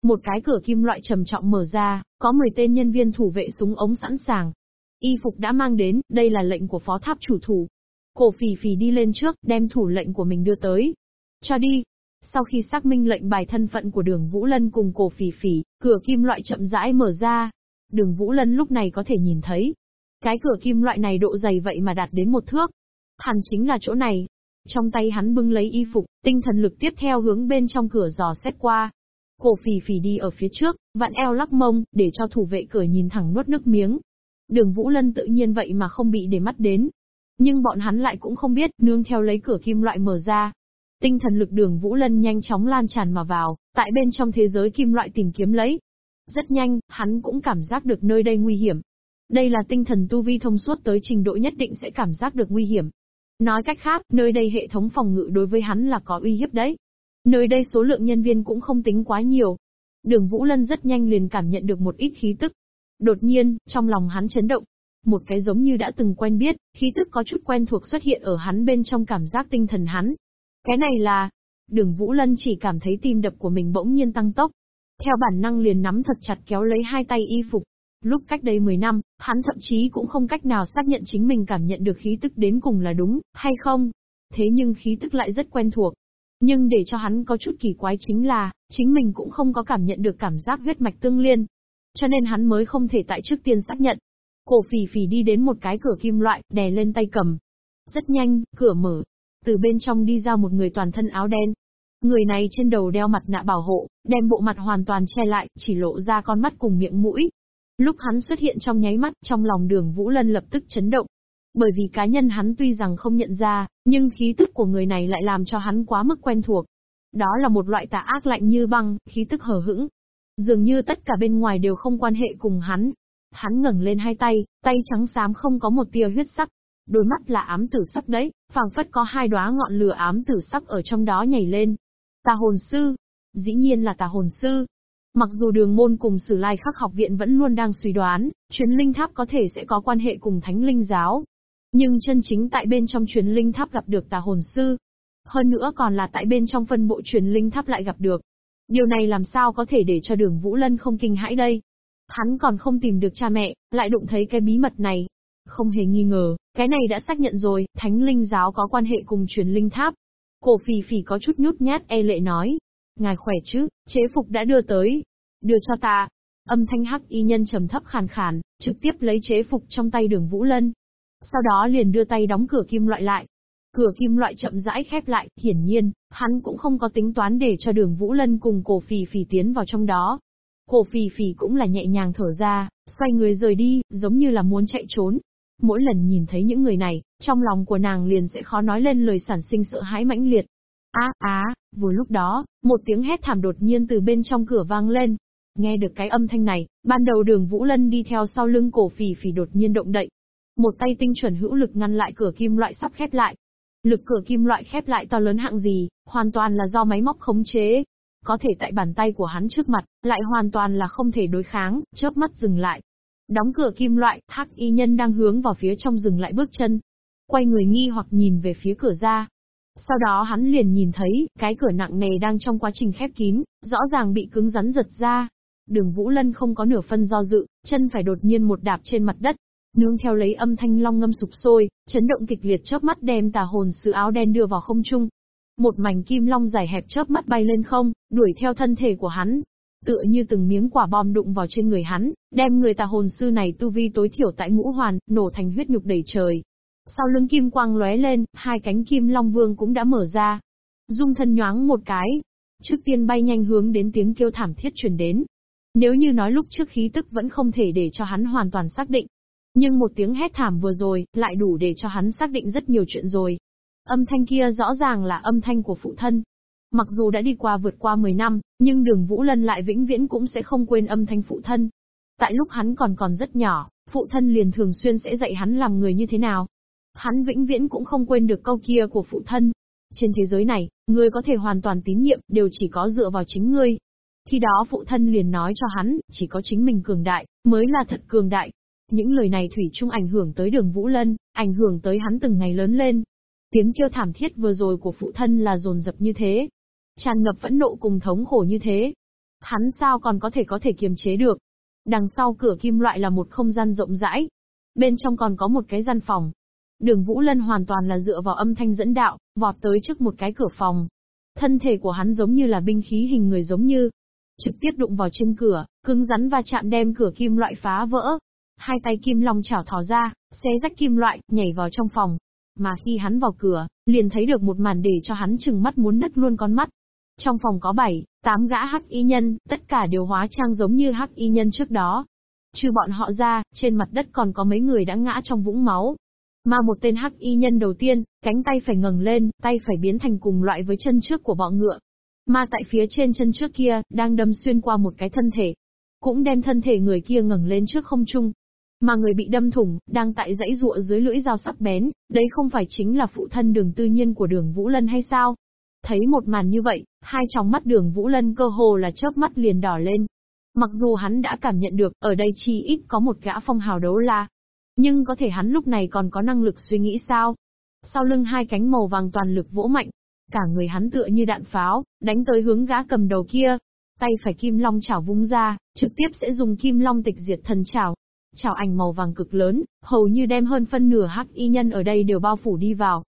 Speaker 1: Một cái cửa kim loại trầm trọng mở ra, có 10 tên nhân viên thủ vệ súng ống sẵn sàng. Y phục đã mang đến, đây là lệnh của phó tháp chủ thủ. Cổ phì phì đi lên trước, đem thủ lệnh của mình đưa tới. Cho đi. Sau khi xác minh lệnh bài thân phận của đường Vũ Lân cùng cổ phì phì, cửa kim loại chậm rãi mở ra. Đường Vũ Lân lúc này có thể nhìn thấy. Cái cửa kim loại này độ dày vậy mà đạt đến một thước. Hẳn chính là chỗ này. Trong tay hắn bưng lấy y phục, tinh thần lực tiếp theo hướng bên trong cửa dò xét qua. Cổ phì phì đi ở phía trước, vặn eo lắc mông, để cho thủ vệ cửa nhìn thẳng nuốt nước miếng. Đường Vũ Lân tự nhiên vậy mà không bị để mắt đến. Nhưng bọn hắn lại cũng không biết, nương theo lấy cửa kim loại mở ra. Tinh thần lực đường Vũ Lân nhanh chóng lan tràn mà vào, tại bên trong thế giới kim loại tìm kiếm lấy. Rất nhanh, hắn cũng cảm giác được nơi đây nguy hiểm. Đây là tinh thần tu vi thông suốt tới trình độ nhất định sẽ cảm giác được nguy hiểm. Nói cách khác, nơi đây hệ thống phòng ngự đối với hắn là có uy hiếp đấy. Nơi đây số lượng nhân viên cũng không tính quá nhiều. Đường Vũ Lân rất nhanh liền cảm nhận được một ít khí tức. Đột nhiên, trong lòng hắn chấn động. Một cái giống như đã từng quen biết, khí tức có chút quen thuộc xuất hiện ở hắn bên trong cảm giác tinh thần hắn. Cái này là... Đường Vũ Lân chỉ cảm thấy tim đập của mình bỗng nhiên tăng tốc. Theo bản năng liền nắm thật chặt kéo lấy hai tay y phục. Lúc cách đây 10 năm, hắn thậm chí cũng không cách nào xác nhận chính mình cảm nhận được khí tức đến cùng là đúng, hay không. Thế nhưng khí tức lại rất quen thuộc. Nhưng để cho hắn có chút kỳ quái chính là, chính mình cũng không có cảm nhận được cảm giác huyết mạch tương liên. Cho nên hắn mới không thể tại trước tiên xác nhận. Cổ phì phì đi đến một cái cửa kim loại, đè lên tay cầm. Rất nhanh, cửa mở. Từ bên trong đi ra một người toàn thân áo đen. Người này trên đầu đeo mặt nạ bảo hộ, đem bộ mặt hoàn toàn che lại, chỉ lộ ra con mắt cùng miệng mũi. Lúc hắn xuất hiện trong nháy mắt, trong lòng đường Vũ Lân lập tức chấn động. Bởi vì cá nhân hắn tuy rằng không nhận ra, nhưng khí tức của người này lại làm cho hắn quá mức quen thuộc. Đó là một loại tà ác lạnh như băng, khí tức hờ hững. Dường như tất cả bên ngoài đều không quan hệ cùng hắn. Hắn ngẩng lên hai tay, tay trắng xám không có một tia huyết sắc. Đôi mắt là ám tử sắc đấy, phảng phất có hai đóa ngọn lửa ám tử sắc ở trong đó nhảy lên. Tà hồn sư. Dĩ nhiên là tà hồn sư, Mặc dù đường môn cùng sử lai khắc học viện vẫn luôn đang suy đoán, truyền linh tháp có thể sẽ có quan hệ cùng thánh linh giáo. Nhưng chân chính tại bên trong truyền linh tháp gặp được tà hồn sư. Hơn nữa còn là tại bên trong phân bộ truyền linh tháp lại gặp được. Điều này làm sao có thể để cho đường Vũ Lân không kinh hãi đây? Hắn còn không tìm được cha mẹ, lại đụng thấy cái bí mật này. Không hề nghi ngờ, cái này đã xác nhận rồi, thánh linh giáo có quan hệ cùng truyền linh tháp. Cổ phì phì có chút nhút nhát e lệ nói, Ngài khỏe chứ, chế phục đã đưa tới. Đưa cho ta. Âm thanh hắc y nhân trầm thấp khàn khàn, trực tiếp lấy chế phục trong tay đường Vũ Lân. Sau đó liền đưa tay đóng cửa kim loại lại. Cửa kim loại chậm rãi khép lại, hiển nhiên, hắn cũng không có tính toán để cho đường Vũ Lân cùng cổ phì phì tiến vào trong đó. Cổ phì phì cũng là nhẹ nhàng thở ra, xoay người rời đi, giống như là muốn chạy trốn. Mỗi lần nhìn thấy những người này, trong lòng của nàng liền sẽ khó nói lên lời sản sinh sợ hãi mãnh liệt. Á á, vừa lúc đó, một tiếng hét thảm đột nhiên từ bên trong cửa vang lên. Nghe được cái âm thanh này, ban đầu đường Vũ Lân đi theo sau lưng cổ phì phì đột nhiên động đậy. Một tay tinh chuẩn hữu lực ngăn lại cửa kim loại sắp khép lại. Lực cửa kim loại khép lại to lớn hạng gì, hoàn toàn là do máy móc khống chế. Có thể tại bàn tay của hắn trước mặt, lại hoàn toàn là không thể đối kháng, chớp mắt dừng lại. Đóng cửa kim loại, thác y nhân đang hướng vào phía trong dừng lại bước chân. Quay người nghi hoặc nhìn về phía cửa ra, sau đó hắn liền nhìn thấy, cái cửa nặng nề đang trong quá trình khép kín, rõ ràng bị cứng rắn giật ra. Đường Vũ Lân không có nửa phân do dự, chân phải đột nhiên một đạp trên mặt đất. Nương theo lấy âm thanh long ngâm sụp sôi, chấn động kịch liệt chớp mắt đem tà hồn sứ áo đen đưa vào không trung. Một mảnh kim long dài hẹp chớp mắt bay lên không, đuổi theo thân thể của hắn. Tựa như từng miếng quả bom đụng vào trên người hắn, đem người tà hồn sư này tu vi tối thiểu tại ngũ hoàn, nổ thành huyết nhục đầy trời. Sau lưng kim quang lóe lên, hai cánh kim long vương cũng đã mở ra. Dung thân nhoáng một cái. Trước tiên bay nhanh hướng đến tiếng kêu thảm thiết truyền đến. Nếu như nói lúc trước khí tức vẫn không thể để cho hắn hoàn toàn xác định. Nhưng một tiếng hét thảm vừa rồi, lại đủ để cho hắn xác định rất nhiều chuyện rồi. Âm thanh kia rõ ràng là âm thanh của phụ thân. Mặc dù đã đi qua vượt qua 10 năm, nhưng đường Vũ Lân lại vĩnh viễn cũng sẽ không quên âm thanh phụ thân. Tại lúc hắn còn còn rất nhỏ, phụ thân liền thường xuyên sẽ dạy hắn làm người như thế nào. Hắn vĩnh viễn cũng không quên được câu kia của phụ thân. Trên thế giới này, ngươi có thể hoàn toàn tín nhiệm, đều chỉ có dựa vào chính ngươi. Khi đó phụ thân liền nói cho hắn, chỉ có chính mình cường đại, mới là thật cường đại. Những lời này thủy chung ảnh hưởng tới đường Vũ Lân, ảnh hưởng tới hắn từng ngày lớn lên. Tiếng kêu thảm thiết vừa rồi của phụ thân là dồn dập như thế. Tràn ngập phẫn nộ cùng thống khổ như thế. Hắn sao còn có thể có thể kiềm chế được. Đằng sau cửa kim loại là một không gian rộng rãi. Bên trong còn có một cái gian phòng. Đường Vũ Lân hoàn toàn là dựa vào âm thanh dẫn đạo, vọt tới trước một cái cửa phòng. Thân thể của hắn giống như là binh khí hình người giống như, trực tiếp đụng vào trên cửa, cứng rắn và chạm đem cửa kim loại phá vỡ. Hai tay kim long chảo thò ra, xé rách kim loại, nhảy vào trong phòng. Mà khi hắn vào cửa, liền thấy được một màn để cho hắn chừng mắt muốn nứt luôn con mắt. Trong phòng có 7, 8 gã hắc y nhân, tất cả đều hóa trang giống như hắc y nhân trước đó. Trừ bọn họ ra, trên mặt đất còn có mấy người đã ngã trong vũng máu. Mà một tên hắc y nhân đầu tiên, cánh tay phải ngẩng lên, tay phải biến thành cùng loại với chân trước của bọ ngựa. Mà tại phía trên chân trước kia, đang đâm xuyên qua một cái thân thể. Cũng đem thân thể người kia ngẩng lên trước không trung. Mà người bị đâm thủng, đang tại dãy ruộng dưới lưỡi dao sắc bén, đấy không phải chính là phụ thân đường tư nhiên của đường Vũ Lân hay sao? Thấy một màn như vậy, hai tròng mắt đường Vũ Lân cơ hồ là chớp mắt liền đỏ lên. Mặc dù hắn đã cảm nhận được, ở đây chi ít có một gã phong hào đấu la. Nhưng có thể hắn lúc này còn có năng lực suy nghĩ sao? Sau lưng hai cánh màu vàng toàn lực vỗ mạnh. Cả người hắn tựa như đạn pháo, đánh tới hướng gã cầm đầu kia. Tay phải kim long chảo vung ra, trực tiếp sẽ dùng kim long tịch diệt thần chảo trào ảnh màu vàng cực lớn, hầu như đem hơn phân nửa hắc y nhân ở đây đều bao phủ đi vào.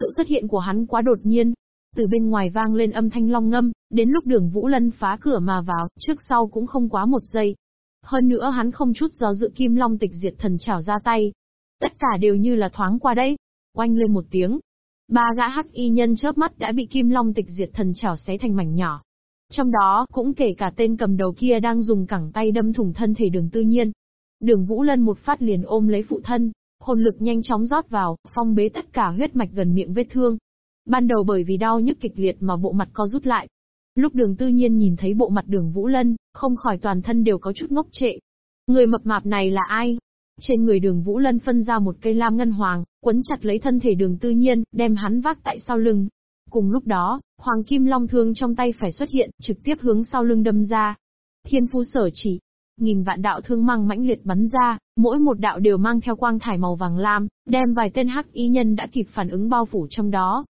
Speaker 1: Sự xuất hiện của hắn quá đột nhiên, từ bên ngoài vang lên âm thanh long ngâm, đến lúc đường Vũ Lân phá cửa mà vào, trước sau cũng không quá một giây. Hơn nữa hắn không chút do dự kim long tịch diệt thần trảo ra tay. Tất cả đều như là thoáng qua đây. Oanh lên một tiếng. Ba gã hắc y nhân chớp mắt đã bị kim long tịch diệt thần trảo xé thành mảnh nhỏ. Trong đó, cũng kể cả tên cầm đầu kia đang dùng cẳng tay đâm thủng thân thể đường tư nhiên. Đường Vũ Lân một phát liền ôm lấy phụ thân, hồn lực nhanh chóng rót vào, phong bế tất cả huyết mạch gần miệng vết thương. Ban đầu bởi vì đau nhức kịch liệt mà bộ mặt co rút lại. Lúc đường tư nhiên nhìn thấy bộ mặt đường Vũ Lân, không khỏi toàn thân đều có chút ngốc trệ. Người mập mạp này là ai? Trên người đường Vũ Lân phân ra một cây lam ngân hoàng, quấn chặt lấy thân thể đường tư nhiên, đem hắn vác tại sau lưng. Cùng lúc đó, Hoàng Kim Long thương trong tay phải xuất hiện, trực tiếp hướng sau lưng đâm ra. Thiên phu sở chỉ, nghìn vạn đạo thương mang mãnh liệt bắn ra, mỗi một đạo đều mang theo quang thải màu vàng lam, đem vài tên hắc y nhân đã kịp phản ứng bao phủ trong đó.